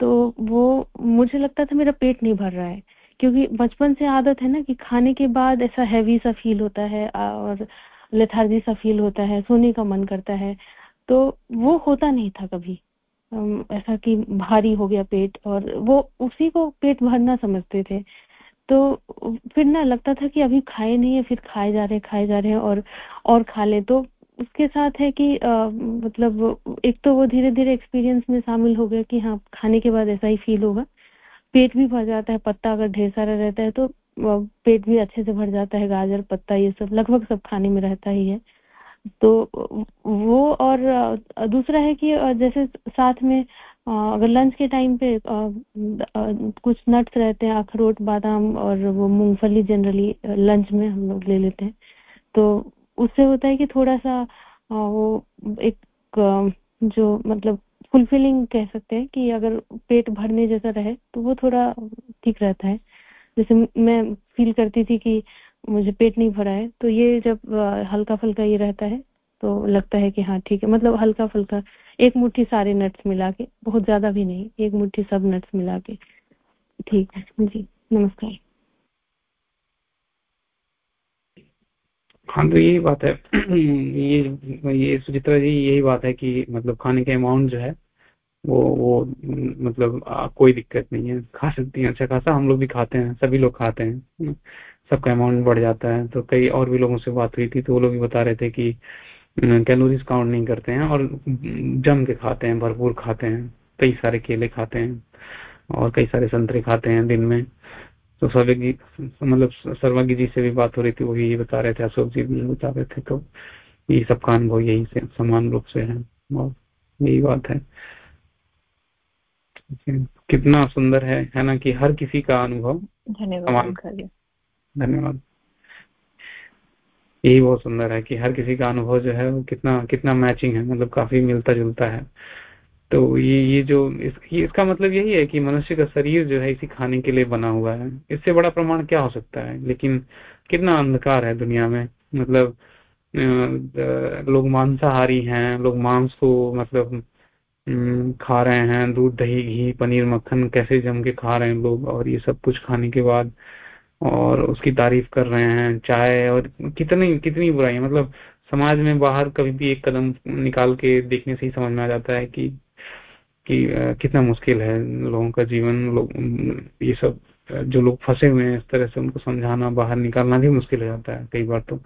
तो वो मुझे लगता था मेरा पेट नहीं भर रहा है, क्योंकि बचपन से आदत है ना कि खाने के बाद ऐसा हैवी सा फील होता है और लेथार्जी सा फील होता है, सोने का मन करता है तो वो होता नहीं था कभी ऐसा कि भारी हो गया पेट, और वो उसी को पेट भरना समझते थे तो फिर ना लगता था कि अभी खाए नहीं है, फिर खाए जा रहे खाए जा रहे हैं, और और खा ले तो उसके साथ है कि आ, मतलब एक तो वो धीरे धीरे एक्सपीरियंस में शामिल हो गया कि हाँ खाने के बाद ऐसा ही फील होगा। पेट भी भर जाता है पत्ता अगर ढेर सारा रहता है तो पेट भी अच्छे से भर जाता है गाजर पत्ता ये सब लगभग सब खाने में रहता ही है। तो वो और दूसरा है कि जैसे साथ में अगर लंच के टाइम पे कुछ नट्स रहते हैं अखरोट बादाम और वो मूंगफली जनरली लंच में हम लोग ले लेते हैं। तो उससे होता है कि थोड़ा सा वो एक जो मतलब फुलफिलिंग कह सकते हैं कि अगर पेट भरने जैसा रहे तो वो थोड़ा ठीक रहता है। जैसे मैं फील करती थी कि मुझे पेट नहीं भरा है तो ये जब हल्का फुल्का ये रहता है तो लगता है कि हाँ ठीक है। मतलब हल्का फुल्का एक मुट्ठी सारे नट्स मिला के, बहुत ज़्यादा भी नहीं, एक मुट्ठी सब नट्स मिला के। ठीक है, जी, नमस्कार। हाँ तो यही बात है। ये ये सुचित्रा जी यही बात है कि मतलब खाने के अमाउंट जो है वो वो मतलब आ, कोई दिक्कत नहीं है। खा सकती हैं अच्छा खासा हम लोग भी खाते हैं सभी लोग खाते हैं सबका अमाउंट बढ़ जाता है। तो कई और भी लोगों से बात हुई थी तो वो लोग भी बता रहे थे कि कैलोरीज काउंट नहीं करते हैं और जम के खाते हैं भरपूर खाते हैं। कई सारे केले खाते हैं और कई सारे संतरे खाते हैं दिन में। तो सर्वज्ञ मतलब सर्वज्ञ जी से भी बात हो रही थी वो यही बता रहे थे अशोक जी भी बता रहे थे तो ये सबका अनुभव यही से समान रूप से है और यही बात है। कितना सुंदर है है ना कि हर किसी का अनुभव धन्यवाद धन्यवाद। यही बहुत सुंदर है कि हर किसी का अनुभव जो है वो कितना कितना मैचिंग है मतलब काफ़ी मिलता जुलता है। तो ये ये जो इस, इसका मतलब यही है कि मनुष्य का शरीर जो है इसी खाने के लिए बना हुआ है। इससे बड़ा प्रमाण क्या हो सकता है? लेकिन कितना अंधकार है दुनिया में? मतलब लोग मांसाहारी हैं लोग मांस को मतलब खा रहे हैं दूध दही घी पनीर मक्खन कैसे जम के खा रहे हैं लोग और ये सब कुछ खाने के बाद और उसकी तारीफ़ कर रहे हैं चाय और कितनी कितनी बुराई मतलब समाज में बाहर कभी भी एक कदम निकाल के देखने से ही समझ में आ जाता है कि कि कितना मुश्किल है लोगों का जीवन लोग ये सब जो लोग फंसे हुए हैं इस तरह से उनको समझाना बाहर निकालना भी मुश्किल हो जाता है कई बार तो।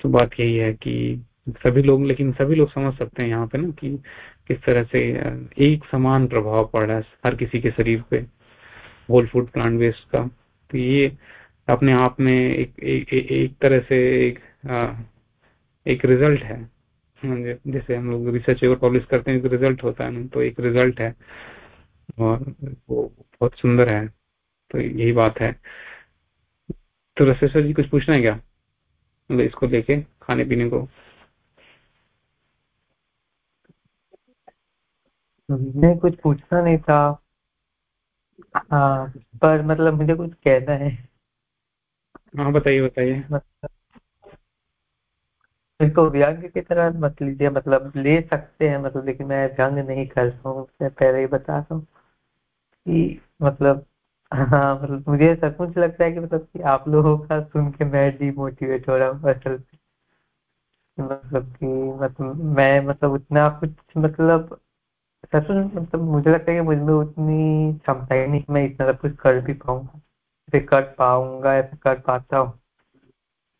तो बात यही है कि सभी लोग लेकिन सभी लोग समझ सकते हैं यहाँ पे ना कि किस तरह से एक समान प्रभाव पड़ रहा है हर किसी के शरीर पे होल फ़ूड प्लांट वेस्ट का। तो ये अपने आप में एक एक, एक, तरह से एक एक रिज़ल्ट है। जैसे हम लोग रिसर्च पेपर पब्लिश करते हैं तो रिज़ल्ट होता है ना तो एक रिज़ल्ट है। और वो बहुत सुंदर है तो यही बात है। तो रसेश्वर जी कुछ पूछना है क्या? मतलब इसको लेके खाने पीने को। नहीं कुछ पूछना नहीं था। हाँ पर मतलब मुझे कुछ कहना है। हाँ बताइए बताइए। मतलब इसको व्यंग की तरह मत लीजिए मतलब ले सकते हैं मतलब लेकिन मैं व्यंग नहीं करता हूँ मैं पहले ही बता रहा हूँ कि मतलब हाँ मतलब मुझे सचमुच लगता है कि मतलब कि आप लोगों का सुन के मैं डिमोटिवेट हो रहा हूँ असल मतलब कि मतलब मैं मतलब उतना कुछ मतलब सचमुच मतलब मुझे लगता है कि मुझमें उतनी क्षमता ही नहीं मैं इतना सब कुछ कर भी पाऊँगा। कर पाऊँगा या कर पाता हूँ।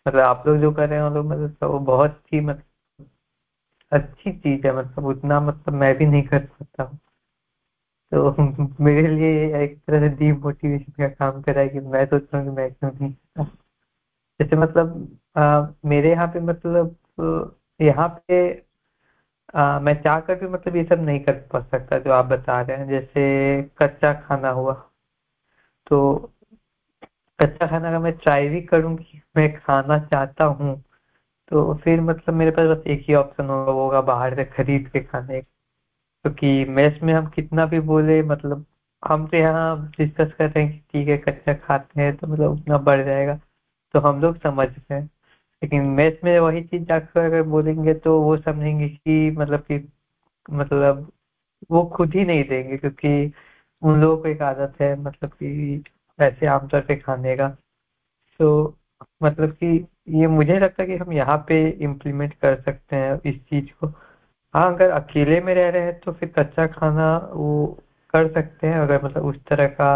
मतलब आप लोग जो कर रहे हैं लोग मतलब वो बहुत ही मतलब अच्छी चीज़ है मतलब उतना मतलब मैं भी नहीं कर सकता हूँ। तो मेरे लिए एक तरह से डीमोटिवेशन का काम कर रहा है कि मैं सोचता हूँ कि मैं क्यों नहीं जैसे मतलब आ, मेरे यहाँ पे मतलब यहाँ पे आ, मैं चाह कर भी मतलब ये सब नहीं कर पा सकता जो आप बता रहे हैं। जैसे कच्चा खाना हुआ तो कच्चा खाना अगर मैं ट्राई भी करूँ कि मैं खाना चाहता हूँ तो फिर मतलब मेरे पास बस एक ही ऑप्शन होगा, वो होगा बाहर से खरीद के खाने। क्योंकि तो मेस में हम कितना भी बोले मतलब हम तो यहाँ डिस्कस कर रहे हैं कि ठीक है, कच्चा खाते हैं तो मतलब उतना बढ़ जाएगा। तो हम लोग समझ रहे हैं। लेकिन मेस में वही चीज़ जाकर अगर बोलेंगे तो वो समझेंगे कि मतलब कि मतलब वो खुद ही नहीं देंगे, क्योंकि उन लोगों को एक आदत है मतलब कि ऐसे आमतौर पे खाने का। तो मतलब कि ये मुझे लगता है कि हम यहाँ पे इम्प्लीमेंट कर सकते हैं इस चीज़ को। हाँ अगर अकेले में रह रहे हैं तो फिर कच्चा खाना वो कर सकते हैं, अगर मतलब उस तरह का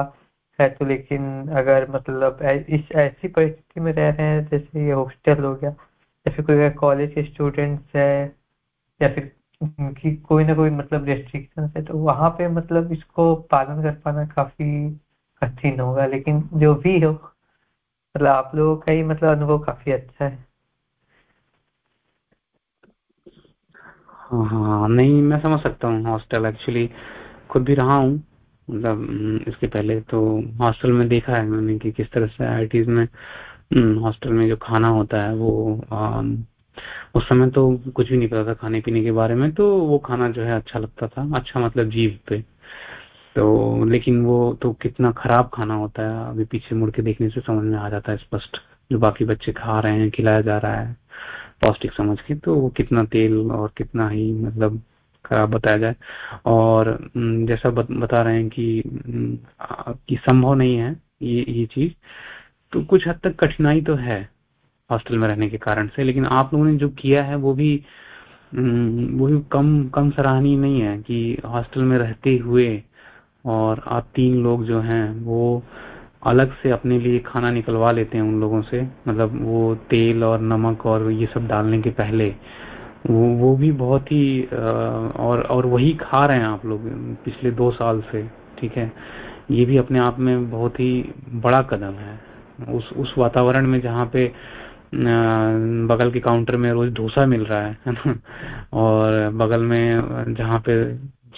है तो। लेकिन अगर मतलब इस ऐसी परिस्थिति में रह रहे हैं, जैसे ये हॉस्टल हो गया, या फिर कोई कॉलेज के स्टूडेंट्स है, या फिर उनकी कोई ना कोई मतलब रेस्ट्रिक्शन है तो वहाँ पे मतलब इसको पालन कर पाना काफ़ी कठिन होगा लेकिन जो भी हो मतलब आप लोगों का ही मतलब अनुभव काफ़ी अच्छा है। हाँ नहीं मैं समझ सकता हूँ हॉस्टल एक्चुअली खुद भी रहा हूँ मतलब इसके पहले तो हॉस्टल में देखा है मैंने कि किस तरह से आई में हॉस्टल में जो खाना होता है वो आ, उस समय तो कुछ भी नहीं पता था खाने पीने के बारे में तो वो खाना जो है अच्छा लगता था अच्छा मतलब जीव पे। तो लेकिन वो तो कितना खराब खाना होता है, अभी पीछे मुड़ के देखने से समझ में आ जाता है स्पष्ट। जो बाकी बच्चे खा रहे हैं, खिलाया जा रहा है, पौष्टिक समझ के तो वो कितना तेल और कितना ही मतलब खराब बताया जाए। और जैसा बता रहे हैं कि कि संभव नहीं है ये ये चीज़ तो कुछ हद तक कठिनाई तो है हॉस्टल में रहने के कारण से, लेकिन आप लोगों ने जो किया है वो भी वो भी कम कम सराहनीय नहीं है कि हॉस्टल में रहते हुए और आप तीन लोग जो हैं, वो अलग से अपने लिए खाना निकलवा लेते हैं उन लोगों से। मतलब वो तेल और नमक और ये सब डालने के पहले, वो वो भी बहुत ही और और वही खा रहे हैं आप लोग पिछले दो साल से, ठीक है? ये भी अपने आप में बहुत ही बड़ा कदम है। उस उस वातावरण में जहाँ पे बगल के काउंटर में रोज डोसा मिल रहा है और बगल में जहाँ पे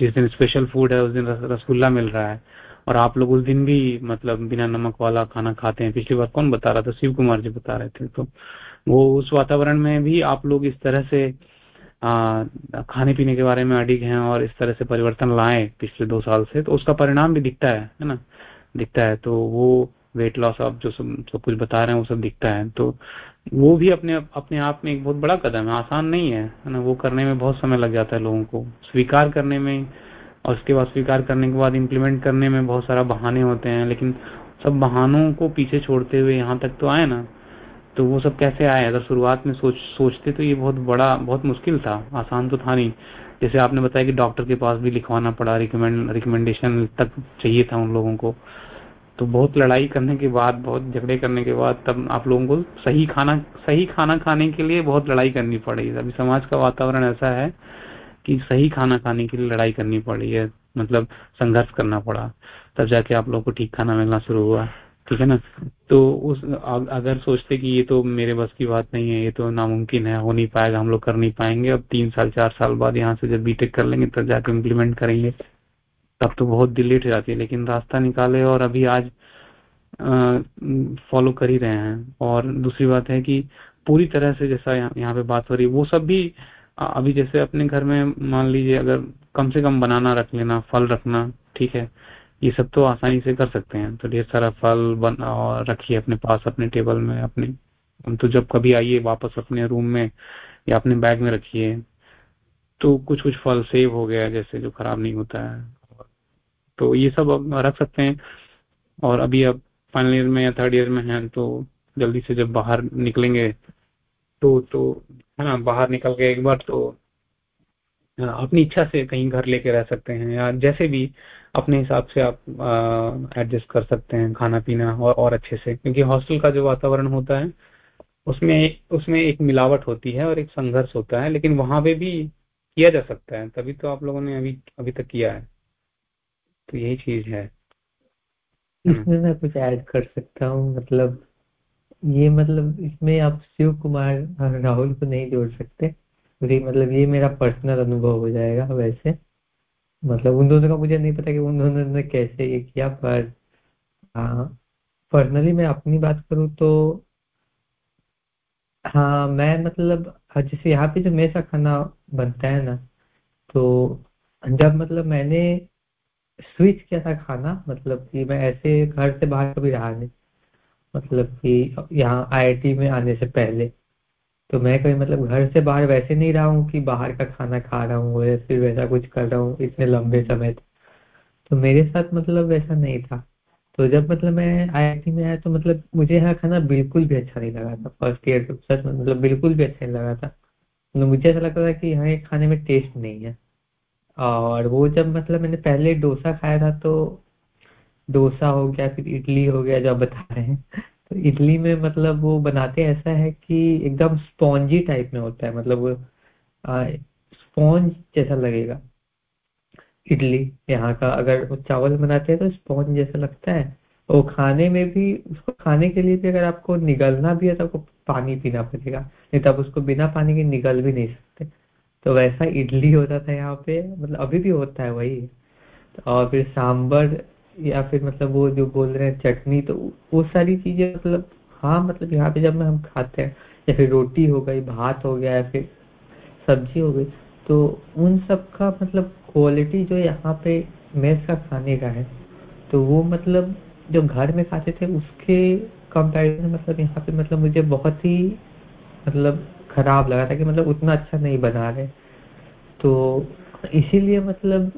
जिस दिन स्पेशल फ़ूड है उस दिन रसगुल्ला मिल रहा है। और आप लोग उस दिन भी मतलब बिना नमक वाला खाना खाते हैं। पिछली बार कौन बता रहा था? शिव कुमार जी बता रहे थे। तो वो उस वातावरण में भी आप लोग इस तरह से आ, खाने पीने के बारे में अडिग हैं और इस तरह से परिवर्तन लाए पिछले दो साल से तो उसका परिणाम भी दिखता है है ना? दिखता है। तो वो वेट लॉस आप जो सब सब कुछ बता रहे हैं वो सब दिखता है। तो वो भी अपने अपने आप में एक बहुत बड़ा कदम है, आसान नहीं है ना? वो करने में बहुत समय लग जाता है लोगों को। स्वीकार करने में और उसके बाद स्वीकार करने के बाद इम्प्लीमेंट करने में बहुत सारा बहाने होते हैं, लेकिन सब बहानों को पीछे छोड़ते हुए यहाँ तक तो आए ना तो वो सब कैसे आए? अगर शुरुआत में सोच, सोचते तो ये बहुत बड़ा, बहुत मुश्किल था, आसान तो था नहीं। जैसे आपने बताया कि डॉक्टर के पास भी लिखवाना पड़ा रिकमेंड रिकमेंडेशन तक चाहिए था उन लोगों को। तो बहुत लड़ाई करने के बाद, बहुत झगड़े करने के बाद तब आप लोगों को सही खाना सही खाना खाने के लिए बहुत लड़ाई करनी पड़ी अभी समाज का वातावरण ऐसा है कि सही खाना खाने के लिए लड़ाई करनी पड़ी है मतलब संघर्ष करना पड़ा। तब जाके आप लोगों को ठीक खाना मिलना शुरू हुआ, ठीक है ना? तो उस अगर सोचते कि ये तो मेरे बस की बात नहीं है, ये तो नामुमकिन है, हो नहीं पाएगा, हम लोग कर नहीं पाएँगे। अब तीन साल, चार साल बाद यहाँ से जब बीटेक कर लेंगे, तब जाके इम्प्लीमेंट करेंगे। तब तो बहुत डिलेट हो जाती है, लेकिन रास्ता निकाले और अभी आज फॉलो कर ही रहे हैं। और दूसरी बात है कि पूरी तरह से जैसा यहाँ पे बात हो रही है, वो सब भी अभी जैसे अपने घर में मान लीजिए अगर कम से कम बनाना रख लेना, फल रखना, ठीक है, ये सब तो आसानी से कर सकते हैं। तो ढेर सारा फल बन और रखिए अपने पास, अपने टेबल में, अपने तो जब कभी आइए वापस अपने रूम में या अपने बैग में रखिए तो कुछ कुछ फल सेव हो गया, जैसे जो खराब नहीं होता है। तो ये सब रख सकते हैं। और अभी अब फाइनल ईयर में या थर्ड ईयर में हैं तो जल्दी से जब बाहर निकलेंगे तो तो है ना बाहर निकल के एक बार तो अपनी इच्छा से कहीं घर लेके रह सकते हैं या जैसे भी अपने हिसाब से आप एडजस्ट कर सकते हैं खाना पीना और, और अच्छे से। क्योंकि हॉस्टल का जो वातावरण होता है उसमें उसमें एक मिलावट होती है और एक संघर्ष होता है लेकिन वहाँ पे भी किया जा सकता है तभी तो आप लोगों ने अभी अभी तक किया है। तो यही चीज़ है। इसमें मैं कुछ ऐड कर सकता हूँ मतलब ये मतलब इसमें आप शिव कुमार राहुल को नहीं जोड़ सकते पूरी मतलब ये मेरा पर्सनल अनुभव हो जाएगा वैसे। मतलब उन दोनों का मुझे नहीं पता कि उन दोनों ने कैसे ये किया पर हाँ पर्सनली मैं अपनी बात करूँ तो हाँ मैं मतलब हाँ, जैसे यहाँ पे जो मेस खाना बनता है ना तो जब मतलब मैंने स्विच किया था खाना मतलब कि मैं ऐसे घर से बाहर कभी रहा नहीं। मतलब कि यहाँ आईआईटी में आने से पहले। तो मैं कभी मतलब घर से बाहर वैसे नहीं रहा हूँ कि बाहर का खाना खा रहा हूँ या फिर वैसा कुछ कर रहा हूँ इतने लंबे समय तक। तो मेरे साथ मतलब वैसा नहीं था। तो जब मतलब मैं आईआईटी में आया तो मतलब मुझे यहाँ खाना बिल्कुल भी अच्छा नहीं लगा था। फ़र्स्ट ईयर तो सच मतलब बिल्कुल भी अच्छा नहीं लगा था। मतलब मुझे ऐसा लगता था कि यहाँ खाने में टेस्ट नहीं है। और वो जब मतलब मैंने पहले डोसा खाया था तो डोसा हो गया, फिर इडली हो गया, जो आप बता रहे हैं। तो इडली में मतलब वो बनाते ऐसा है कि एकदम स्पॉन्जी टाइप में होता है मतलब स्पॉन्ज जैसा लगेगा। इडली यहाँ का अगर वो चावल बनाते हैं तो स्पॉन्ज जैसा लगता है। वो खाने में भी, उसको खाने के लिए भी अगर आपको निगलना भी है तो आपको पानी पीना पड़ेगा, नहीं तो आप उसको बिना पानी के निगल भी नहीं सकते। तो वैसा इडली होता था यहाँ पे मतलब अभी भी होता है वही। और फिर सांबर या फिर मतलब वो जो बोल रहे हैं चटनी तो वो सारी चीज़ें मतलब हाँ मतलब यहाँ पे जब हम खाते हैं, या फिर रोटी हो गई, भात हो गया, या फिर सब्ज़ी हो गई तो उन सब का मतलब क्वालिटी जो यहाँ पे मेस का खाने का है तो वो मतलब जो घर में खाते थे, उसके कंपैरिजन मतलब यहाँ पे मतलब मुझे बहुत ही मतलब खराब लगा था कि मतलब उतना अच्छा नहीं बना रहे। तो इसीलिए मतलब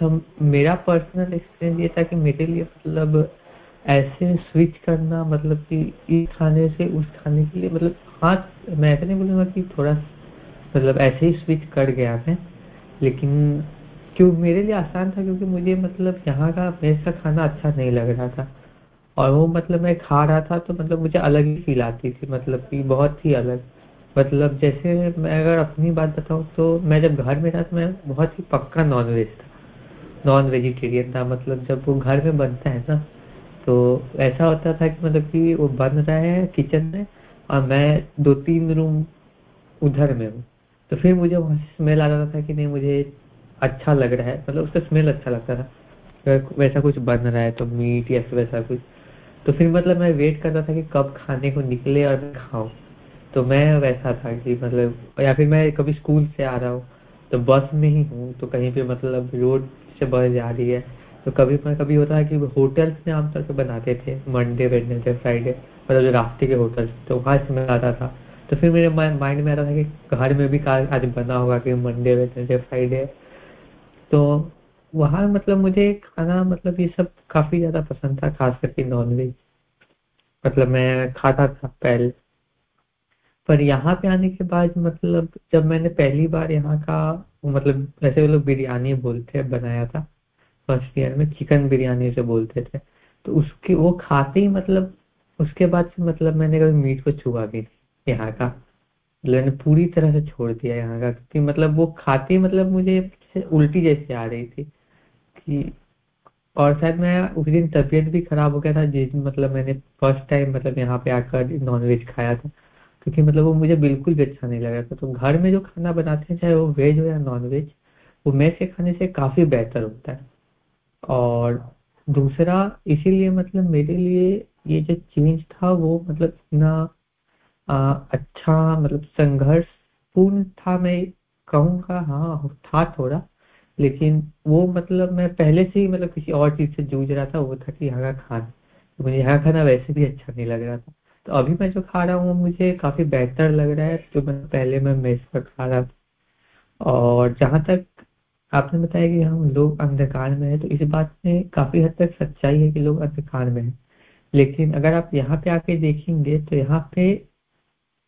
हम, मेरा पर्सनल एक्सपीरियंस ये था कि मेरे लिए मतलब ऐसे स्विच करना मतलब कि इस खाने से उस खाने के लिए मतलब हाँ मैं ऐसा नहीं बोलूँगा कि थोड़ा मतलब ऐसे ही स्विच कर गया मैं, लेकिन क्यों, मेरे लिए आसान था क्योंकि मुझे मतलब यहाँ का मेस का खाना अच्छा नहीं लग रहा था। और वो मतलब मैं खा रहा था तो मतलब मुझे अलग ही फील आती थी मतलब कि बहुत ही अलग। मतलब जैसे मैं अगर अपनी बात बताऊँ तो मैं जब घर में था तो मैं बहुत ही पक्का नॉन वेज था नॉन वेजिटेरियन था मतलब जब वो घर में बनता है ना तो ऐसा होता था कि मतलब कि वो बन रहा है किचन में और मैं दो तीन रूम उधर में हूँ। तो फिर मुझे वहाँ से स्मेल आ रहा था कि नहीं, मुझे अच्छा लग रहा है। मतलब उसका स्मेल अच्छा लगता था। अगर वैसा कुछ बन रहा है तो मीट या फिर वैसा कुछ। तो फिर मतलब मैं वेट कर रहा था कि कब खाने को निकले और खाऊं। तो मैं वैसा था कि मतलब या फिर मैं कभी स्कूल से आ रहा हूँ तो बस में ही हूँ तो कहीं पे मतलब रोड से बस जा रही है। तो कभी कभी होता है कि होटल्स में आमतौर पर बनाते थे मंडे वेडनेसडे फ्राइडे मतलब जो रास्ते के होटल तो वहाँ स्मेल आता था। तो फिर मेरे माइंड में आता था कि घर में भी आज बना होगा कि मंडे वेडनेसडे फ्राइडे तो वहाँ मतलब मुझे खाना मतलब ये सब काफ़ी ज़्यादा पसंद था, खास करके नॉनवेज मतलब मैं खाता था, पहले। पर यहाँ पे आने के बाद मतलब जब मैंने पहली बार यहाँ का मतलब वैसे वो लोग बिरयानी बोलते हैं, बनाया था फ़र्स्ट ईयर में चिकन बिरयानी से बोलते थे। तो उसके, वो खाते ही मतलब उसके बाद से मतलब मैंने कभी मीट को छुआ भी नहीं यहाँ का। मतलब मैंने पूरी तरह से छोड़ दिया यहाँ का, क्योंकि मतलब वो खाते मतलब मुझे उल्टी जैसी आ रही थी कि, और शायद मैं उस दिन तबीयत भी खराब हो गया था, जिस मतलब मैंने फ़र्स्ट टाइम मतलब यहाँ पे आकर नॉनवेज खाया था। क्योंकि मतलब वो मुझे बिल्कुल भी अच्छा नहीं लगा था। तो घर में जो खाना बनाते हैं, चाहे वो वेज हो या नॉन वेज वो मेस के खाने से काफ़ी बेहतर होता है। और दूसरा, इसीलिए मतलब मेरे लिए ये जो चेंज था, वो मतलब इतना अच्छा मतलब संघर्षपूर्ण था मैं कहूँगा हाँ था थोड़ा, लेकिन वो मतलब मैं पहले से ही मतलब किसी और चीज़ से जूझ रहा था, वो था कि यहाँ का खाना तो मुझे यहाँ खाना वैसे भी अच्छा नहीं लग रहा था। तो अभी मैं जो खा रहा हूँ, मुझे काफ़ी बेहतर लग रहा है जो मैं पहले मैं मेस पर खा रहा था। और जहाँ तक आपने बताया कि हम लोग अंधकार में है तो इस बात में काफ़ी हद तक सच्चाई है कि लोग अंधकार में है। लेकिन अगर आप यहाँ पे आके देखेंगे तो यहाँ पे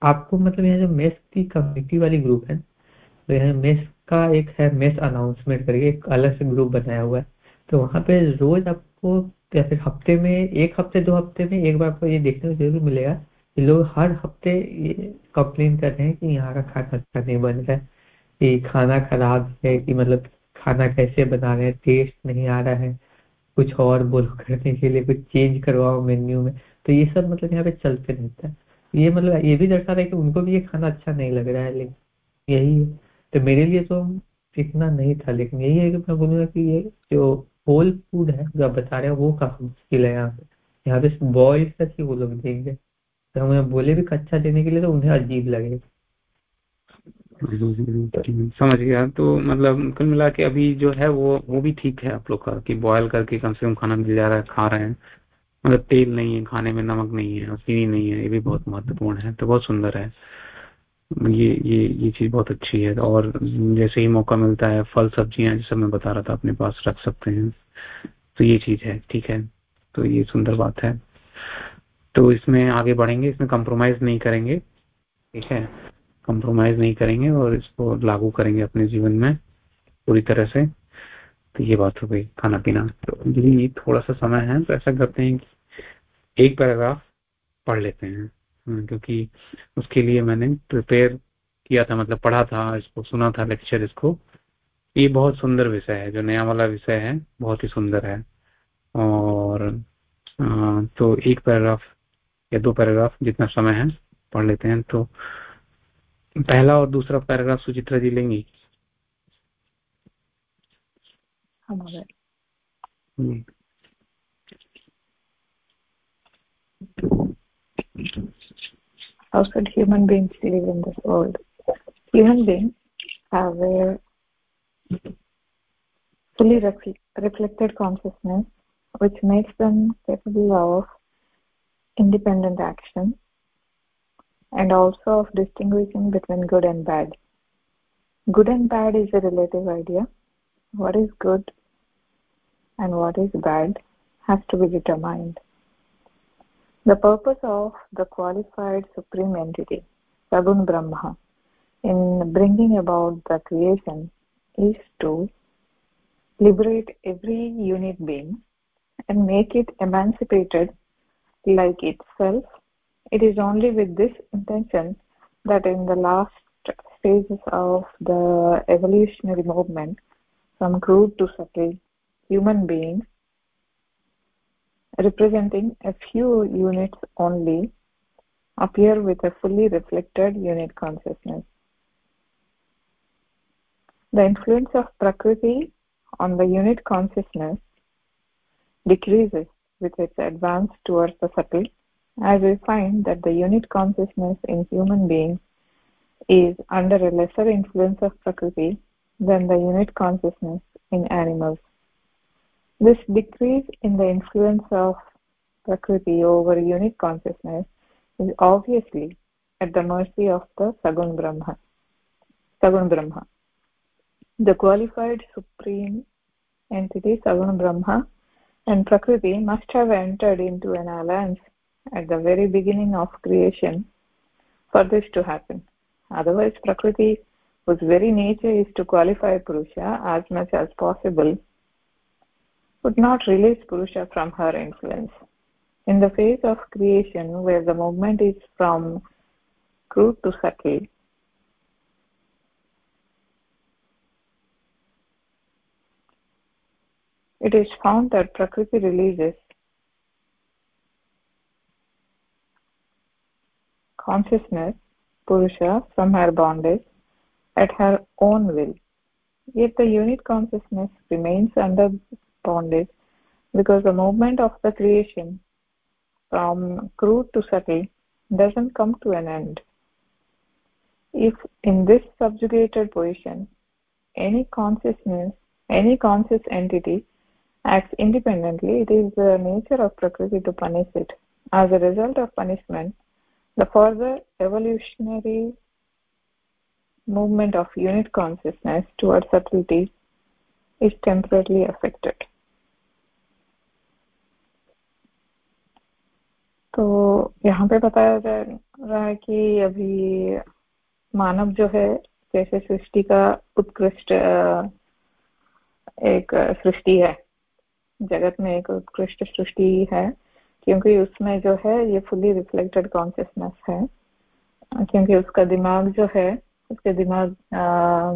आपको मतलब यहाँ जो मेस की कम्युनिटी वाली ग्रुप है तो यहाँ मेस का एक है मेस अनाउंसमेंट करके एक अलग से ग्रुप बनाया हुआ है। तो वहाँ पे रोज आपको या फिर हफ़्ते में, एक हफ़्ते, दो हफ़्ते में एक बार आपको ये देखने को ज़रूर मिलेगा कि लोग हर हफ़्ते ये कंप्लेन कर रहे हैं कि यहाँ का खाना अच्छा नहीं बन रहा है, कि खाना खराब है, कि मतलब खाना कैसे बना रहे हैं टेस्ट नहीं आ रहा है, कुछ और बोलो करने के लिए, कुछ चेंज करवाओ मेन्यू में। तो ये सब मतलब यहाँ पे चलते रहता है। ये मतलब ये भी दर्शा रहा है कि उनको भी ये खाना अच्छा नहीं लग रहा है, लेकिन यही है। तो मेरे लिए तो इतना नहीं था, लेकिन यही है कि मैं बोलूँगा कि ये जो होल फ़ूड है, जो आप बता रहे हो, वो काफ़ी मुश्किल है यहाँ पे। यहाँ पे बॉइल करके वो लोग देंगे। तो हमें बोले भी कच्चा देने के लिए तो उन्हें अजीब लगे समझ गया। तो मतलब कुल मिला के अभी जो है वो वो भी ठीक है आप लोग का, कि बॉयल करके कम से कम खाना मिल जा रहा है, खा रहे हैं। मतलब तेल नहीं है, खाने में नमक नहीं है चीनी नहीं है, ये भी बहुत महत्वपूर्ण है। तो बहुत सुंदर है। ये ये ये चीज़ बहुत अच्छी है। और जैसे ही मौका मिलता है फल सब्ज़ियाँ जैसे मैं बता रहा था अपने पास रख सकते हैं। तो ये चीज़ है ठीक है। तो ये सुंदर बात है। तो इसमें आगे बढ़ेंगे इसमें कंप्रोमाइज नहीं करेंगे ठीक है। कंप्रोमाइज नहीं करेंगे और इसको लागू करेंगे अपने जीवन में पूरी तरह से। तो ये बात हो गई खाना पीना तो थोड़ा सा समय है तो ऐसा करते हैं कि एक पैराग्राफ पढ़ लेते हाँ, क्योंकि उसके लिए मैंने प्रिपेयर किया था मतलब पढ़ा था इसको सुना था लेक्चर इसको। ये बहुत सुंदर विषय है जो नया वाला विषय है बहुत ही सुंदर है। और आ, तो एक पैराग्राफ या दो पैराग्राफ जितना समय है पढ़ लेते हैं। तो पहला और दूसरा पैराग्राफ सुचित्रा जी लेंगी? How should human beings live in this world? Human beings have a fully reflected consciousness which makes them capable of independent action and also of distinguishing between good and bad. Good and bad is a relative idea. What is good and what is bad has to be determined. The purpose of the qualified supreme entity, Sagun Brahma, in bringing about the creation is to liberate every unit being and make it emancipated like itself. It is only with this intention that in the last stages of the evolutionary movement from crude to subtle human beings representing a few units only appear with a fully reflected unit consciousness. The influence of Prakriti on the unit consciousness decreases with its advance towards the subtle, as we find that the unit consciousness in human beings is under a lesser influence of Prakriti than the unit consciousness in animals. This decrease in the influence of Prakriti over unit consciousness is obviously at the mercy of the Sagun Brahma. Sagun Brahma. The qualified supreme entity Sagun Brahma and Prakriti must have entered into an alliance at the very beginning of creation for this to happen. Otherwise, Prakriti, whose very nature is to qualify Purusha as much as possible, would not release Purusha from her influence. In the phase of creation, where the movement is from crude to subtle, it is found that Prakriti releases consciousness, Purusha, from her bondage at her own will. Yet the unit consciousness remains under because the movement of the creation from crude to subtle doesn't come to an end. If in this subjugated position any consciousness, any conscious entity acts independently, it is the nature of Prakriti to punish it. As a result of punishment, the further evolutionary movement of unit consciousness towards subtlety is temporarily affected. तो यहाँ पे बताया जा रहा है कि अभी मानव जो है जैसे सृष्टि का उत्कृष्ट एक सृष्टि है जगत में एक उत्कृष्ट सृष्टि है क्योंकि उसमें जो है ये फुली रिफ्लेक्टेड कॉन्शियसनेस है क्योंकि उसका दिमाग जो है उसके दिमाग आ,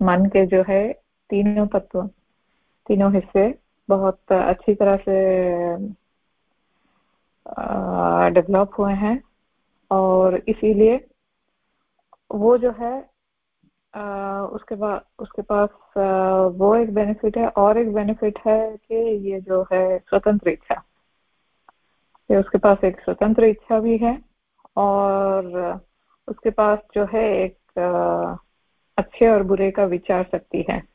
मन के जो है तीनों तत्व तीनों हिस्से बहुत अच्छी तरह से डेवलप हुए हैं और इसीलिए वो जो है आ, उसके बाद उसके पास आ, वो एक बेनिफिट है और एक बेनिफिट है कि ये जो है स्वतंत्र इच्छा। ये उसके पास एक स्वतंत्र इच्छा भी है और उसके पास जो है एक आ, अच्छे और बुरे का विचार शक्ति है।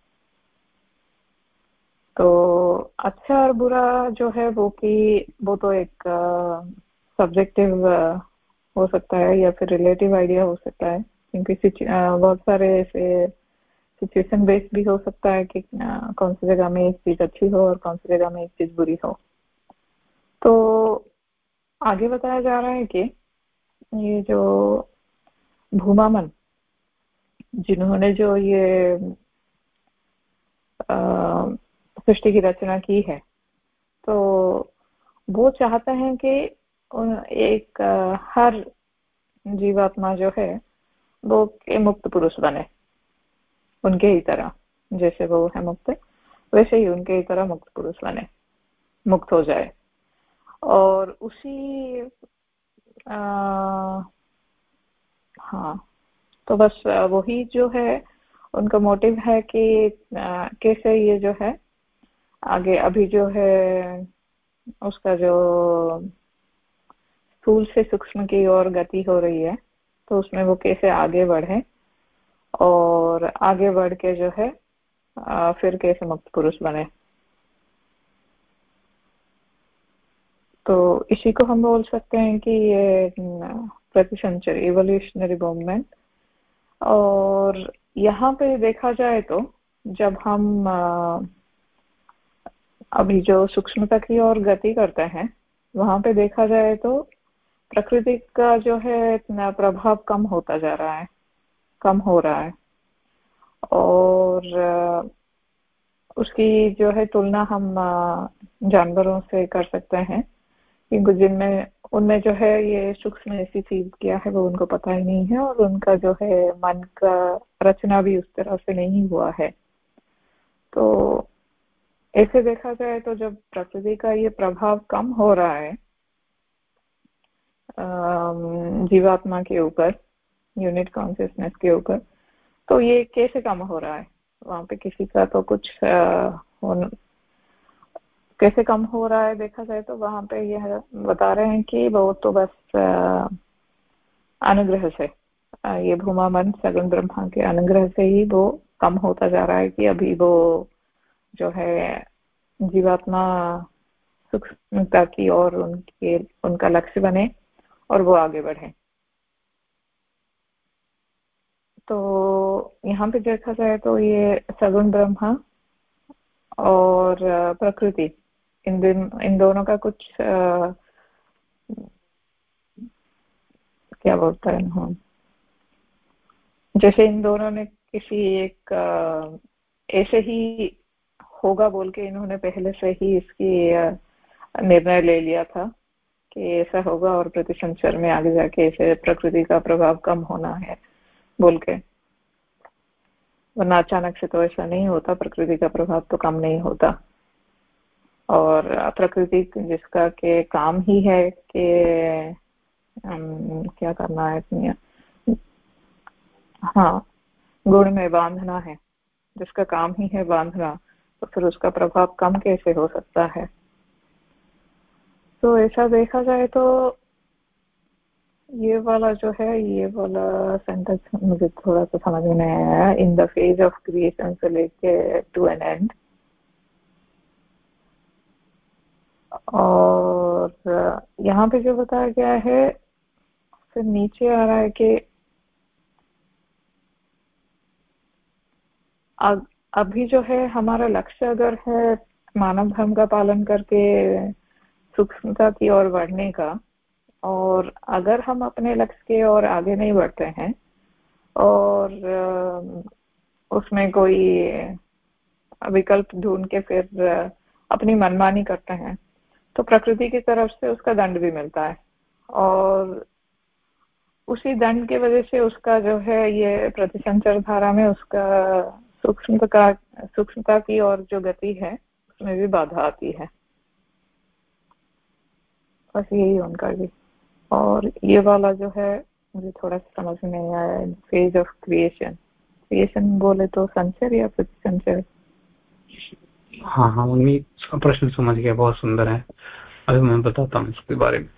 तो अच्छा और बुरा जो है वो कि वो तो एक सब्जेक्टिव हो सकता है या फिर रिलेटिव आइडिया हो सकता है। क्योंकि बहुत सारे ऐसे सिचुएशन बेस्ड भी हो सकता है कि कौन सी जगह में एक चीज़ अच्छी हो और कौन सी जगह में एक चीज़ बुरी हो। तो आगे बताया जा रहा है कि ये जो भूमामन, जिन्होंने जो ये सृष्टि की रचना की है। तो वो चाहते हैं कि एक हर जीवात्मा जो है वो मुक्त पुरुष बने। उनके ही तरह जैसे वो है मुक्त वैसे ही उनके ही तरह मुक्त पुरुष बने मुक्त हो जाए। और उसी आ, हाँ तो बस वही जो है उनका मोटिव है कि आ, कैसे ये जो है आगे अभी जो है, उसका जो स्थूल से सूक्ष्म की ओर गति हो रही है तो उसमें वो कैसे आगे बढ़े और आगे बढ़ के जो है फिर कैसे मुक्त पुरुष बने। तो इसी को हम बोल सकते हैं कि ये प्रतिसंचर इवोल्यूशनरी मूवमेंट और यहाँ पे देखा जाए तो जब हम अभी जो सूक्ष्मता की ओर गति करते हैं, वहाँ पे देखा जाए तो प्रकृति का जो है प्रभाव कम होता जा रहा है, कम हो रहा है। और उसकी जो है तुलना हम जानवरों से कर सकते हैं क्योंकि जिनमें उनमें जो है ये सूक्ष्म ऐसी चीज़ क्या है वो उनको पता ही नहीं है और उनका जो है मन का रचना भी उस तरह से नहीं हुआ है। तो ऐसे देखा जाए तो जब प्रकृति का ये प्रभाव कम हो रहा है जीवात्मा के ऊपर यूनिट कॉन्सियसनेस के ऊपर तो ये कैसे कम हो रहा है। वहाँ पे किसी का तो कुछ हो कैसे कम हो रहा है देखा जाए तो वहाँ पे यह बता रहे हैं कि वो तो बस अनुग्रह से ये भूमा मन सगुन ब्रह्मा के अनुग्रह से ही वो कम होता जा रहा है कि अभी वो जो है जीवात्मा सूक्ष्मता की और उनके उनका लक्ष्य बने और वो आगे बढ़े। तो यहाँ पे देखा जाए तो ये सगुण ब्रह्मा और प्रकृति इन दिन इन दोनों का कुछ आ, क्या बोलता है हम जैसे इन दोनों ने किसी एक ऐसे ही होगा बोल के इन्होंने पहले से ही इसकी निर्णय ले लिया था कि ऐसा होगा और प्रतिसंचर में आगे जाके ऐसे प्रकृति का प्रभाव कम होना है बोल के। वरना अचानक से तो ऐसा नहीं होता, प्रकृति का प्रभाव तो कम नहीं होता। और प्रकृति जिसका के काम ही है कि क्या करना है हाँ गुण में बांधना है, जिसका काम ही है बांधना। तो फिर उसका प्रभाव कम कैसे हो सकता है? तो ऐसा देखा जाए तो ये वाला जो है, ये वाला सेंटेंस मुझे थोड़ा सा समझ में नहीं आया। In the phase of creation से लेके टू एन एंड और यहाँ पे जो बताया गया है, फिर नीचे आ रहा है कि अभी जो है, हमारा लक्ष्य अगर है मानव धर्म का पालन करके सूक्ष्मता की ओर बढ़ने का, और अगर हम अपने लक्ष्य के और आगे नहीं बढ़ते हैं, और उसमें कोई विकल्प ढूंढ के फिर अपनी मनमानी करते हैं तो प्रकृति की तरफ़ से उसका दंड भी मिलता है। और उसी दंड की वजह से उसका जो है, ये प्रतिसंचर धारा में उसका सूक्ष्मता सूक्ष्मता की और जो गति है, उसमें भी बाधा आती है। बस यही उनका भी। और ये वाला जो है, मुझे थोड़ा सा समझ में नहीं आया फ़ेज़ ऑफ़ क्रिएशन क्रिएशन बोले तो संचर या फिर संचर हाँ हाँ मम्मी प्रश्न समझ गया, बहुत सुंदर है। अभी मैं बताता हूँ इसके बारे में।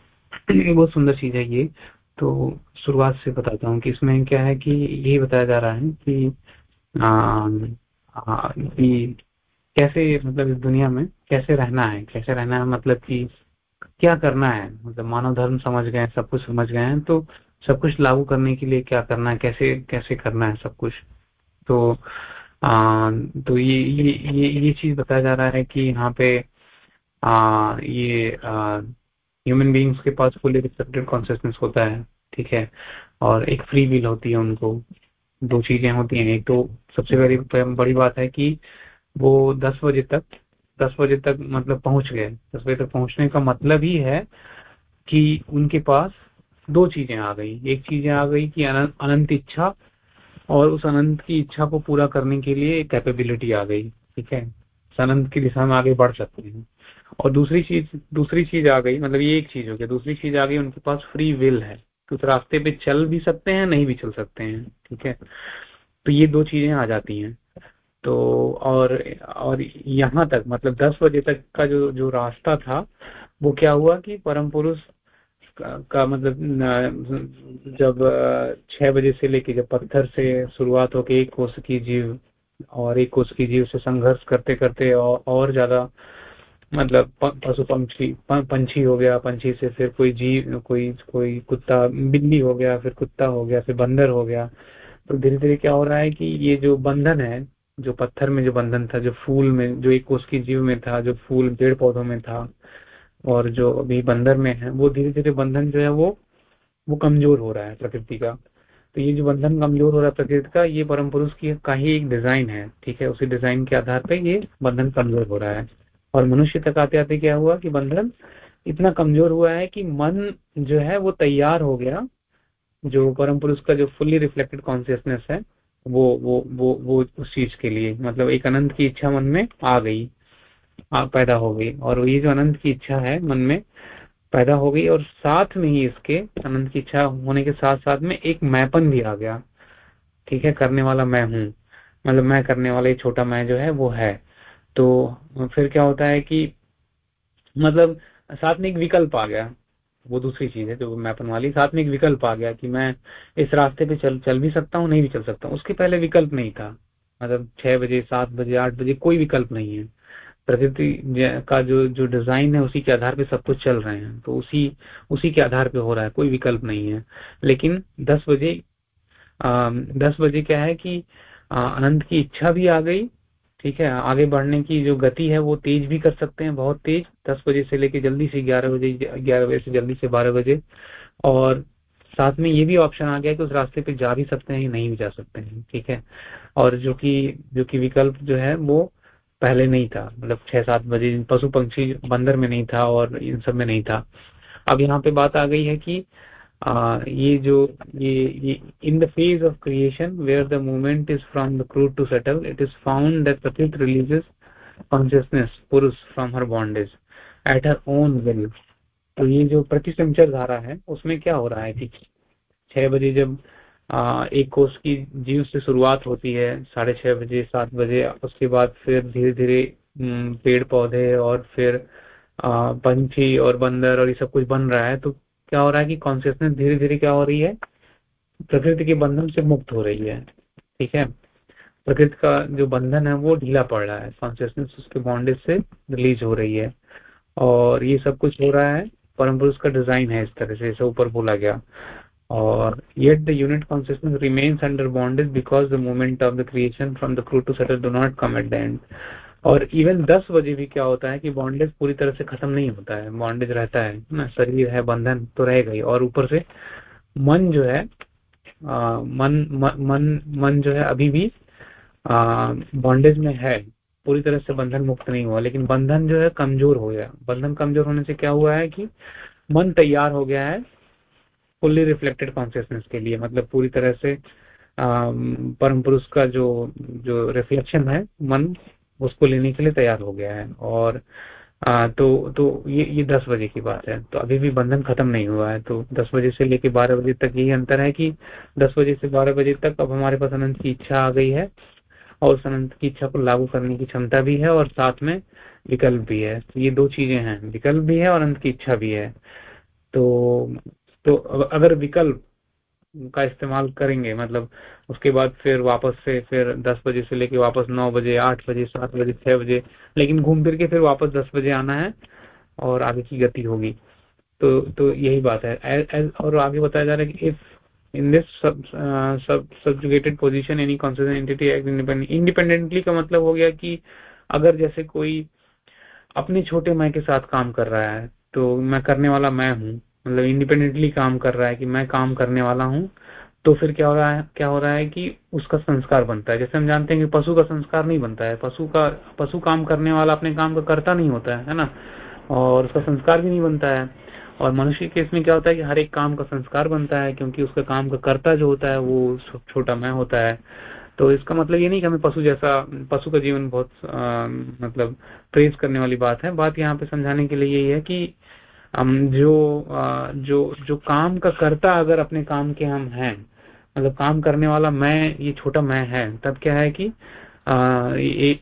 ये बहुत सुंदर चीज़ है ये। तो शुरुआत से बताता हूँ कि इसमें क्या है कि यही बताया जा रहा है कि कि कैसे मतलब इस दुनिया में कैसे रहना है? कैसे रहना है? मतलब कि क्या करना है? मतलब मानव धर्म समझ गए सब कुछ समझ गए हैं तो सब कुछ लागू करने के लिए क्या करना है? कैसे कैसे करना है सब कुछ? तो आ, तो ये ये ये ये चीज़ बताया जा रहा है कि यहाँ पे आ, ये ह्यूमन बींग्स के पास फुली रिफ्लेक्टेड कॉन्सियसनेस होता है ठीक है? और एक फ्री विल होती है उनको। दो चीज़ें होती हैं। एक तो सबसे बड़ी बड़ी बात है कि वो दस बजे तक, दस बजे तक मतलब पहुँच गए। दस बजे तक पहुँचने का मतलब ही है कि उनके पास दो चीज़ें आ गई। एक चीज़ें आ गई कि अनंत इच्छा और उस अनंत की इच्छा को पूरा करने के लिए कैपेबिलिटी आ गई, ठीक है? अनंत की दिशा में आगे बढ़ सकते हैं। और दूसरी चीज़ दूसरी चीज़ आ गई मतलब ये एक चीज़ हो गया। दूसरी चीज़ आ गई, उनके पास फ्री विल है। तो उस रास्ते पे चल भी सकते हैं नहीं भी चल सकते हैं ठीक है? तो ये दो चीज़ें आ जाती हैं। तो और और यहाँ तक मतलब दस बजे तक का जो जो रास्ता था वो क्या हुआ कि परम पुरुष का, का मतलब जब छह बजे से लेके जब पत्थर से शुरुआत होके एक कोष की जीव और एक कोष की जीव से संघर्ष करते करते और, और ज़्यादा मतलब पशु पंछी पंछी हो गया, पंछी से फिर कोई जीव, कोई कोई कुत्ता, बिल्ली हो गया, फिर कुत्ता हो गया, फिर बंदर हो गया। तो धीरे धीरे क्या हो रहा है कि ये जो बंधन है, जो पत्थर में जो बंधन था, जो फूल में, जो एक उसकी जीव में था, जो फूल पेड़ पौधों में था, और जो अभी बंदर में है, वो धीरे धीरे बंधन जो है वो वो कमज़ोर हो रहा है प्रकृति का। तो ये जो बंधन कमज़ोर हो रहा है प्रकृति का, ये परम पुरुष की का ही एक डिज़ाइन है, ठीक है? उसी डिज़ाइन के आधार पर ये बंधन कमज़ोर हो रहा है। और मनुष्य तक आते आते क्या हुआ कि बंधन इतना कमज़ोर हुआ है कि मन जो है वो तैयार हो गया जो परम पुरुष का जो फुल्ली रिफ्लेक्टेड कॉन्सियसनेस है वो वो वो वो उस चीज़ के लिए मतलब एक अनंत की इच्छा मन में आ गई आ, पैदा हो गई और ये जो अनंत की इच्छा है मन में पैदा हो गई और साथ में ही इसके अनंत की इच्छा होने के साथ साथ में एक मैपन भी आ गया। ठीक है करने वाला मैं हूँ मतलब मैं करने वाला ये छोटा मैं जो है वो है। तो फिर क्या होता है कि मतलब साथ में एक विकल्प आ गया, वो दूसरी चीज़ है जो मैपन वाली साथ में एक विकल्प आ गया कि मैं इस रास्ते पे चल चल भी सकता हूँ, नहीं भी चल सकता हूँ। उसके पहले विकल्प नहीं था। मतलब छह बजे, सात बजे, आठ बजे कोई विकल्प नहीं है। प्रकृति का जो जो डिज़ाइन है उसी के आधार पे सब कुछ चल रहे हैं। तो उसी उसी के आधार पे हो रहा है, कोई विकल्प नहीं है। लेकिन दस बजे दस बजे क्या है कि अनंत की इच्छा भी आ गई ठीक है, आगे बढ़ने की जो गति है वो तेज भी कर सकते हैं, बहुत तेज। दस बजे से लेके जल्दी से ग्यारह बजे ग्यारह बजे से जल्दी से बारह बजे। और साथ में ये भी ऑप्शन आ गया कि उस रास्ते पे जा भी सकते हैं नहीं भी जा सकते हैं, ठीक है? और जो कि जो कि विकल्प जो है वो पहले नहीं था मतलब छह सात बजे पशु पंक्षी बंदर में नहीं था और इन सब में नहीं था। अब यहाँ पे बात आ गई है कि uh, ये जो ये, in the phase of creation where the movement is from the crude to settle it is found that Prakriti releases consciousness Purusha from her bondage at her own will तो ये जो प्रतिसंचर धारा है उसमें क्या हो रहा है कि छह बजे जब आ, एक कोष की जीव से शुरुआत होती है साढ़े छह बजे सात बजे उसके बाद फिर धीरे धीरे पेड़ पौधे और फिर पंछी और बंदर और ये सब कुछ बन रहा है तो क्या हो रहा है कि कॉन्सियसनेस धीरे धीरे क्या हो रही है? प्रकृति के बंधन से मुक्त हो रही है, ठीक है? प्रकृति का जो बंधन है वो ढीला पड़ रहा है कॉन्सियसनेस उसके बॉन्डेज से रिलीज़ हो रही है। और ये सब कुछ हो रहा है, परम पुरुष का डिज़ाइन है इस तरह से, इसे ऊपर बोला गया। और yet the unit consciousness remains under bondage because the moment of the creation from the crew to settle do not come at the end. और इवन दस बजे भी क्या होता है कि बॉन्डेज पूरी तरह से खत्म नहीं होता है। बॉन्डेज रहता है ना? शरीर है बंधन तो रहेगा ही और ऊपर से मन जो है आ, मन म, मन मन जो है अभी भी बॉन्डेज में है। पूरी तरह से बंधन मुक्त नहीं हुआ लेकिन बंधन जो है कमज़ोर हो गया। बंधन कमज़ोर होने से क्या हुआ है कि मन तैयार हो गया है फुल्ली रिफ्लेक्टेड कॉन्सियसनेस के लिए। मतलब पूरी तरह से परम पुरुष का जो जो रिफ्लेक्शन है मन उसको लेने के लिए तैयार हो गया है। और आ, तो तो ये ये दस बजे की बात है। तो अभी भी बंधन खत्म नहीं हुआ है। तो दस बजे से लेके बारह बजे तक यही अंतर है कि दस बजे से बारह बजे तक अब हमारे पास अनंत की इच्छा आ गई है और उस अनंत की इच्छा को लागू करने की क्षमता भी है और साथ में विकल्प भी है। तो ये दो चीज़ें हैं। विकल्प भी है और अनंत की इच्छा भी है। तो तो अगर विकल्प का इस्तेमाल करेंगे। मतलब उसके बाद फिर वापस से, फिर दस बजे से लेके वापस नौ बजे, आठ बजे, सात बजे, छह बजे, लेकिन घूम फिर के फिर वापस दस बजे आना है और आगे की गति होगी। तो तो यही बात है। और आगे बताया जा रहा है कि if in this subjugated position any consider entity independently का मतलब हो गया कि अगर जैसे कोई अपने छोटे मैं के साथ काम कर रहा है तो मैं करने वाला मैं हूँ मतलब इंडिपेंडेंटली काम कर रहा है कि मैं काम करने वाला हूँ तो फिर क्या हो रहा है क्या हो रहा है कि उसका संस्कार बनता है। जैसे हम जानते हैं कि पशु का संस्कार नहीं बनता है। पशु का पशु काम करने वाला अपने काम का करता नहीं होता है है ना? और उसका संस्कार भी नहीं बनता है। और मनुष्य के इसमें क्या होता है कि हर एक काम का संस्कार बनता है क्योंकि उसका काम का कर्ता जो होता है वो छोटा मैं होता है। तो इसका मतलब ये नहीं कि हमें पशु जैसा पशु का जीवन बहुत आ, मतलब प्रेज करने वाली बात है। बात यहाँ पे समझाने के लिए यही है कि जो जो जो काम का कर्ता अगर अपने काम के हम हैं मतलब काम करने वाला मैं ये छोटा मैं है तब क्या है कि आ, ये,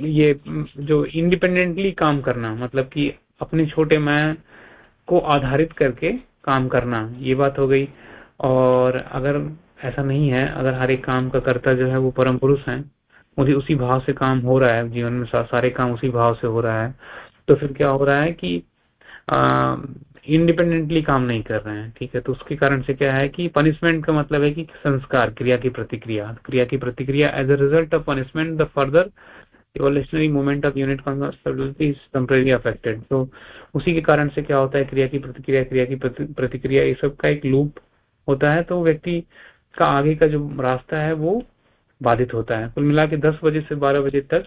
ये जो इंडिपेंडेंटली काम करना मतलब कि अपने छोटे मैं को आधारित करके काम करना ये बात हो गई। और अगर ऐसा नहीं है अगर हर एक काम का कर्ता जो है वो परम पुरुष है मुझे उसी भाव से काम हो रहा है जीवन में सारे काम उसी भाव से हो रहा है तो फिर क्या हो रहा है कि इंडिपेंडेंटली काम नहीं कर रहे हैं, ठीक है? तो उसके कारण से क्या है कि पनिशमेंट का मतलब है कि संस्कार, क्रिया की प्रतिक्रिया। क्रिया की प्रतिक्रिया as a result of punishment the further evolutionary movement of unit temporary affected तो उसी के कारण से क्या होता है, क्रिया की प्रतिक्रिया, क्रिया की प्रतिक्रिया, ये सब का एक लूप होता है तो व्यक्ति का आगे का जो रास्ता है, वो बाधित होता है। कुल मिला के दस बजे से बारह बजे तक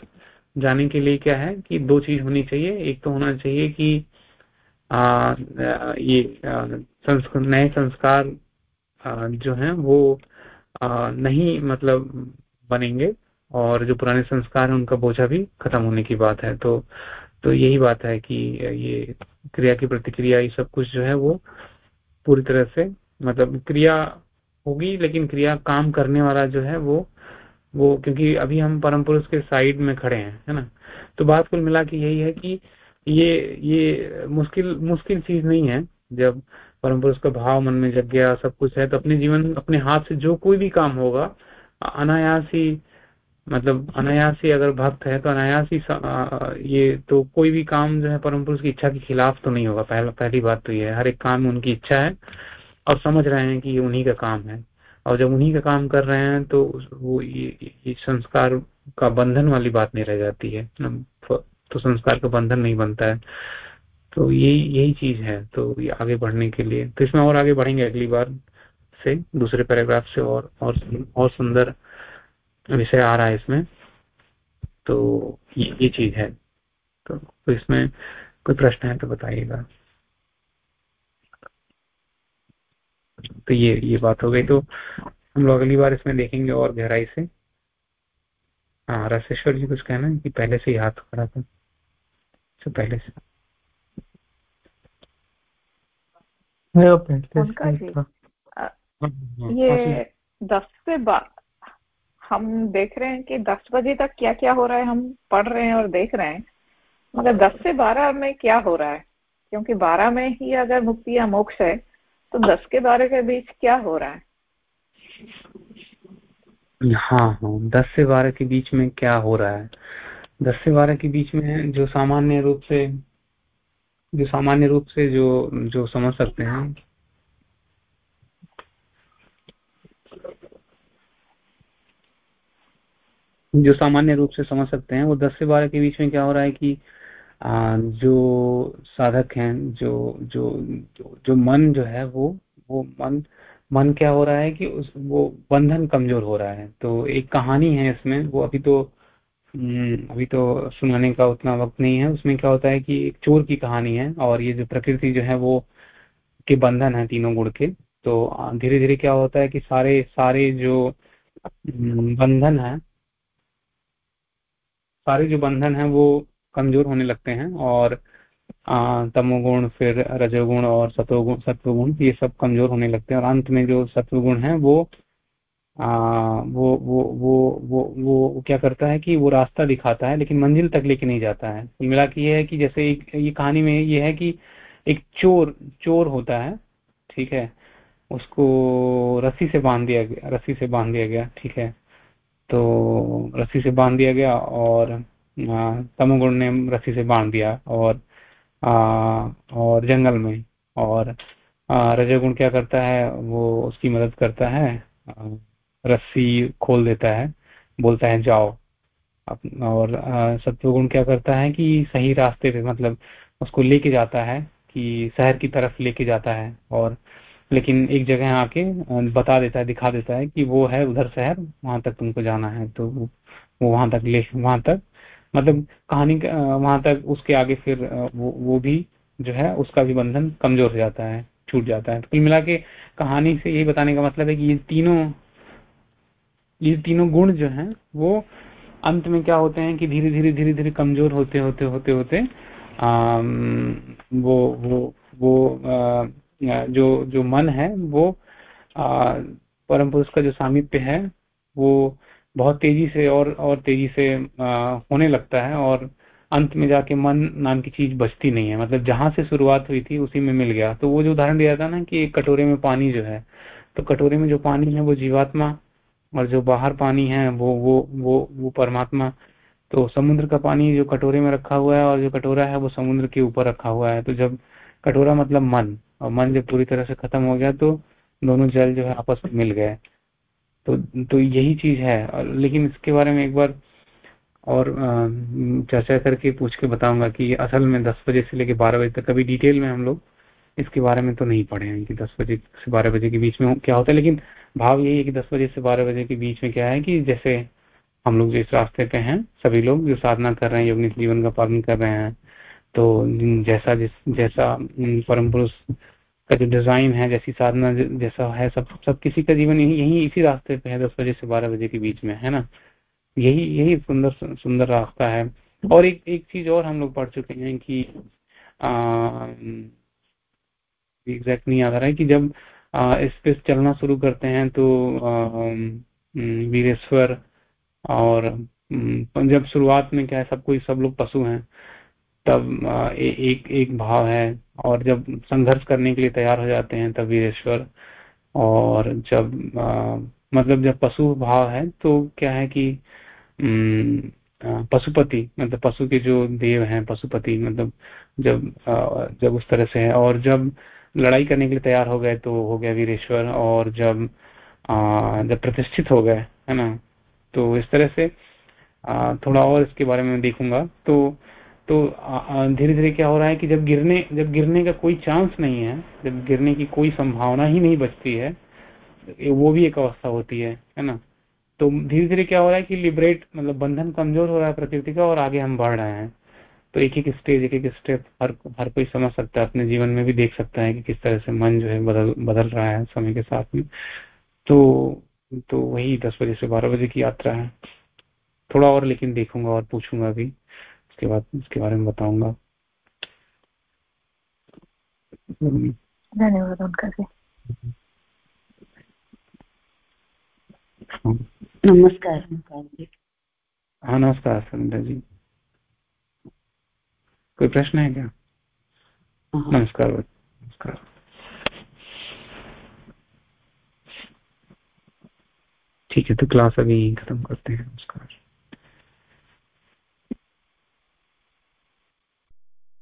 जाने के लिए क्या है कि दो चीज़ होनी चाहिए। एक तो होना चाहिए कि ये संस्कार नए संस्कार जो हैं, वो नहीं मतलब बनेंगे और जो पुराने संस्कार हैं, उनका बोझा भी खत्म होने की बात है। तो तो यही बात है कि ये क्रिया की प्रतिक्रिया, ये सब कुछ जो है, वो पूरी तरह से मतलब क्रिया होगी, लेकिन क्रिया काम करने वाला जो है, वो वो क्योंकि अभी हम परम पुरुष के साइड में खड़े हैं, है ना? तो बात कुल मिला के यही है कि ये ये मुश्किल मुश्किल चीज़ नहीं है। जब परम पुरुष का भाव मन में जग गया सब कुछ है तो अपने जीवन अपने हाथ से जो कोई भी काम होगा अनायास ही मतलब अनायास ही अगर भक्त है तो अनायास ही ये तो कोई भी काम जो है परम पुरुष की इच्छा के खिलाफ तो नहीं होगा। पहला पहली बात तो ये है हर एक काम उनकी इच्छा है और समझ रहे हैं कि ये उन्हीं का काम है। और जब उन्हीं का काम कर रहे हैं तो वो ये, ये संस्कार का बंधन वाली बात नहीं रह जाती है। तो संस्कार का बंधन नहीं बनता है। तो यही यही चीज़ है। तो ये आगे बढ़ने के लिए। तो इसमें और आगे बढ़ेंगे अगली बार से दूसरे पैराग्राफ से और और और सुंदर विषय आ रहा है इसमें। तो ये, ये चीज़ है। तो, तो इसमें कोई प्रश्न है तो बताइएगा। तो ये ये बात हो गई। तो हम लोग अगली बार इसमें देखेंगे और गहराई से। हाँ रसेश्वर जी कुछ कहना है कि पहले से ही हाथ खड़ा था। से पहले से। हाँ, हाँ, ये दस से बारह हम देख रहे हैं कि दस बजे तक क्या क्या हो रहा है हम पढ़ रहे हैं और देख रहे हैं। मगर दस से बारह में क्या हो रहा है? क्योंकि बारह में ही अगर मुक्ति या मोक्ष है तो दस के बारह के बीच क्या हो रहा है? हाँ हाँ। दस से बारह के बीच में क्या हो रहा है? दस से बारह के बीच में जो सामान्य रूप से जो सामान्य रूप से जो जो समझ सकते हैं। जो सामान्य रूप से समझ सकते हैं वो दस से बारह के बीच में क्या हो रहा है कि आ, जो साधक हैं जो जो जो, जो मन जो है वो वो मन मन क्या हो रहा है कि उस वो बंधन कमज़ोर हो रहा है। तो एक कहानी है इसमें वो अभी तो हम्म, अभी तो सुनाने का उतना वक्त नहीं है। उसमें क्या होता है कि एक चोर की कहानी है और ये जो प्रकृति जो है वो के बंधन है तीनों गुण के। तो धीरे धीरे क्या होता है कि सारे सारे जो हम्म, बंधन है सारे जो बंधन है वो कमज़ोर होने लगते हैं और तमोगुण फिर रजोगुण और सतोगुण सत्वगुण ये सब कमज़ोर होने लगते हैं। और अंत में जो सत्वगुण है वो आ, वो वो वो वो वो क्या करता है कि वो रास्ता दिखाता है लेकिन मंजिल तक लेके नहीं जाता है। मिला कि ये है कि जैसे एक ये कहानी में ये है कि एक चोर चोर होता है ठीक है उसको रस्सी से बाँध दिया गया रस्सी से बाँध दिया गया ठीक है तो रस्सी से बाँध दिया गया और तमोगुण ने रस्सी से बाँध दिया और और जंगल में और रजोगुण क्या करता है, वो उसकी मदद करता है रस्सी खोल देता है, बोलता है, जाओ। और सत्वगुण क्या करता है कि सही रास्ते पे मतलब उसको लेके जाता है कि शहर की तरफ़ लेके जाता है। और, लेकिन एक जगह आके बता देता है, दिखा देता है कि वो है उधर शहर, वहाँ तक तुमको जाना है। तो वो वहाँ तक ले, वहाँ तक मतलब कहानी वहाँ तक उसके आगे फिर वो वो भी जो है उसका भी बंधन कमज़ोर हो जाता है छूट जाता है। तो कुल मिला के कहानी से यही बताने का मतलब है कि ये तीनों ये तीनों गुण जो हैं वो अंत में क्या होते हैं कि धीरे धीरे धीरे धीरे कमज़ोर होते होते होते होते आ, वो वो वो आ, जो जो मन है वो परम पुरुष का जो सामिप्य है वो बहुत तेज़ी से और और तेज़ी से आ, होने लगता है और अंत में जाके मन नाम की चीज़ बचती नहीं है। मतलब जहाँ से शुरुआत हुई थी उसी में मिल गया। तो वो जो उदाहरण दिया था ना कि एक कटोरे में पानी जो है तो कटोरे में जो पानी है वो जीवात्मा और जो बाहर पानी है वो वो वो वो परमात्मा तो समुद्र का पानी जो कटोरे में रखा हुआ है और जो कटोरा है वो समुद्र के ऊपर रखा हुआ है। तो जब कटोरा मतलब मन और मन जब पूरी तरह से खत्म हो गया तो दोनों जल जो है आपस में मिल गए। तो तो यही चीज़ है। लेकिन इसके बारे में एक बार और चर्चा करके पूछ के बताऊँगा कि असल में दस बजे से लेके बारह बजे तक कभी डिटेल में हम लोग इसके बारे में तो नहीं पढ़े हैं कि दस बजे से बारह बजे के बीच में क्या होता है। लेकिन भाव यही है कि दस बजे से बारह बजे के बीच में क्या है कि जैसे हम लोग जिस रास्ते पे हैं, सभी लोग जो साधना कर रहे हैं योगनिक जीवन का पालन कर रहे हैं तो जैसा जिस, जैसा परम पुरुष का जो डिज़ाइन है जैसी साधना जैसा है सब सब किसी का जीवन यही यही इसी रास्ते पे है दस बजे से बारह बजे के बीच में है ना? यही यही सुंदर सुंदर रास्ता है। और एक एक चीज़ और हम लोग पढ़ चुके हैं कि एग्जैक्ट नहीं याद आ रहा है कि जब इस पे चलना शुरू करते हैं तो वीरेश्वर और जब शुरुआत में क्या है सब कोई सब लोग पशु हैं तब ए, एक एक भाव है। और जब संघर्ष करने के लिए तैयार हो जाते हैं तब वीरेश्वर। और जब आ, मतलब जब पशु भाव है तो क्या है कि पशुपति मतलब पशु के जो देव हैं पशुपति मतलब जब आ, जब उस तरह से है। और जब लड़ाई करने के लिए तैयार हो गए तो हो गया वीरेश्वर। और जब आ, जब प्रतिष्ठित हो गए है ना? तो इस तरह से आ, थोड़ा और इसके बारे में देखूँगा। तो तो धीरे धीरे क्या हो रहा है कि जब गिरने जब गिरने का कोई चांस नहीं है, जब गिरने की कोई संभावना ही नहीं बचती है वो भी एक अवस्था होती है है ना? तो धीरे धीरे क्या हो रहा है कि लिबरेट मतलब बंधन कमज़ोर हो रहा है प्रकृति का और आगे हम बढ़ रहे हैं। तो एक एक स्टेज एक एक स्टेप हर हर कोई समझ सकता है, अपने जीवन में भी देख सकता है कि किस तरह से मन जो है बदल बदल रहा है समय के साथ में। तो तो वही दस बजे से बारह बजे की यात्रा है। थोड़ा और लेकिन देखूँगा और पूछूँगा भी। उसके बाद उसके बारे में बताऊँगा। धन्यवाद उनका नमस्कार हाँ नमस्कार संध्या जी। कोई प्रश्न है क्या? हाँ। नमस्कार नमस्कार। ठीक है तो क्लास अभी खत्म करते हैं नमस्कार।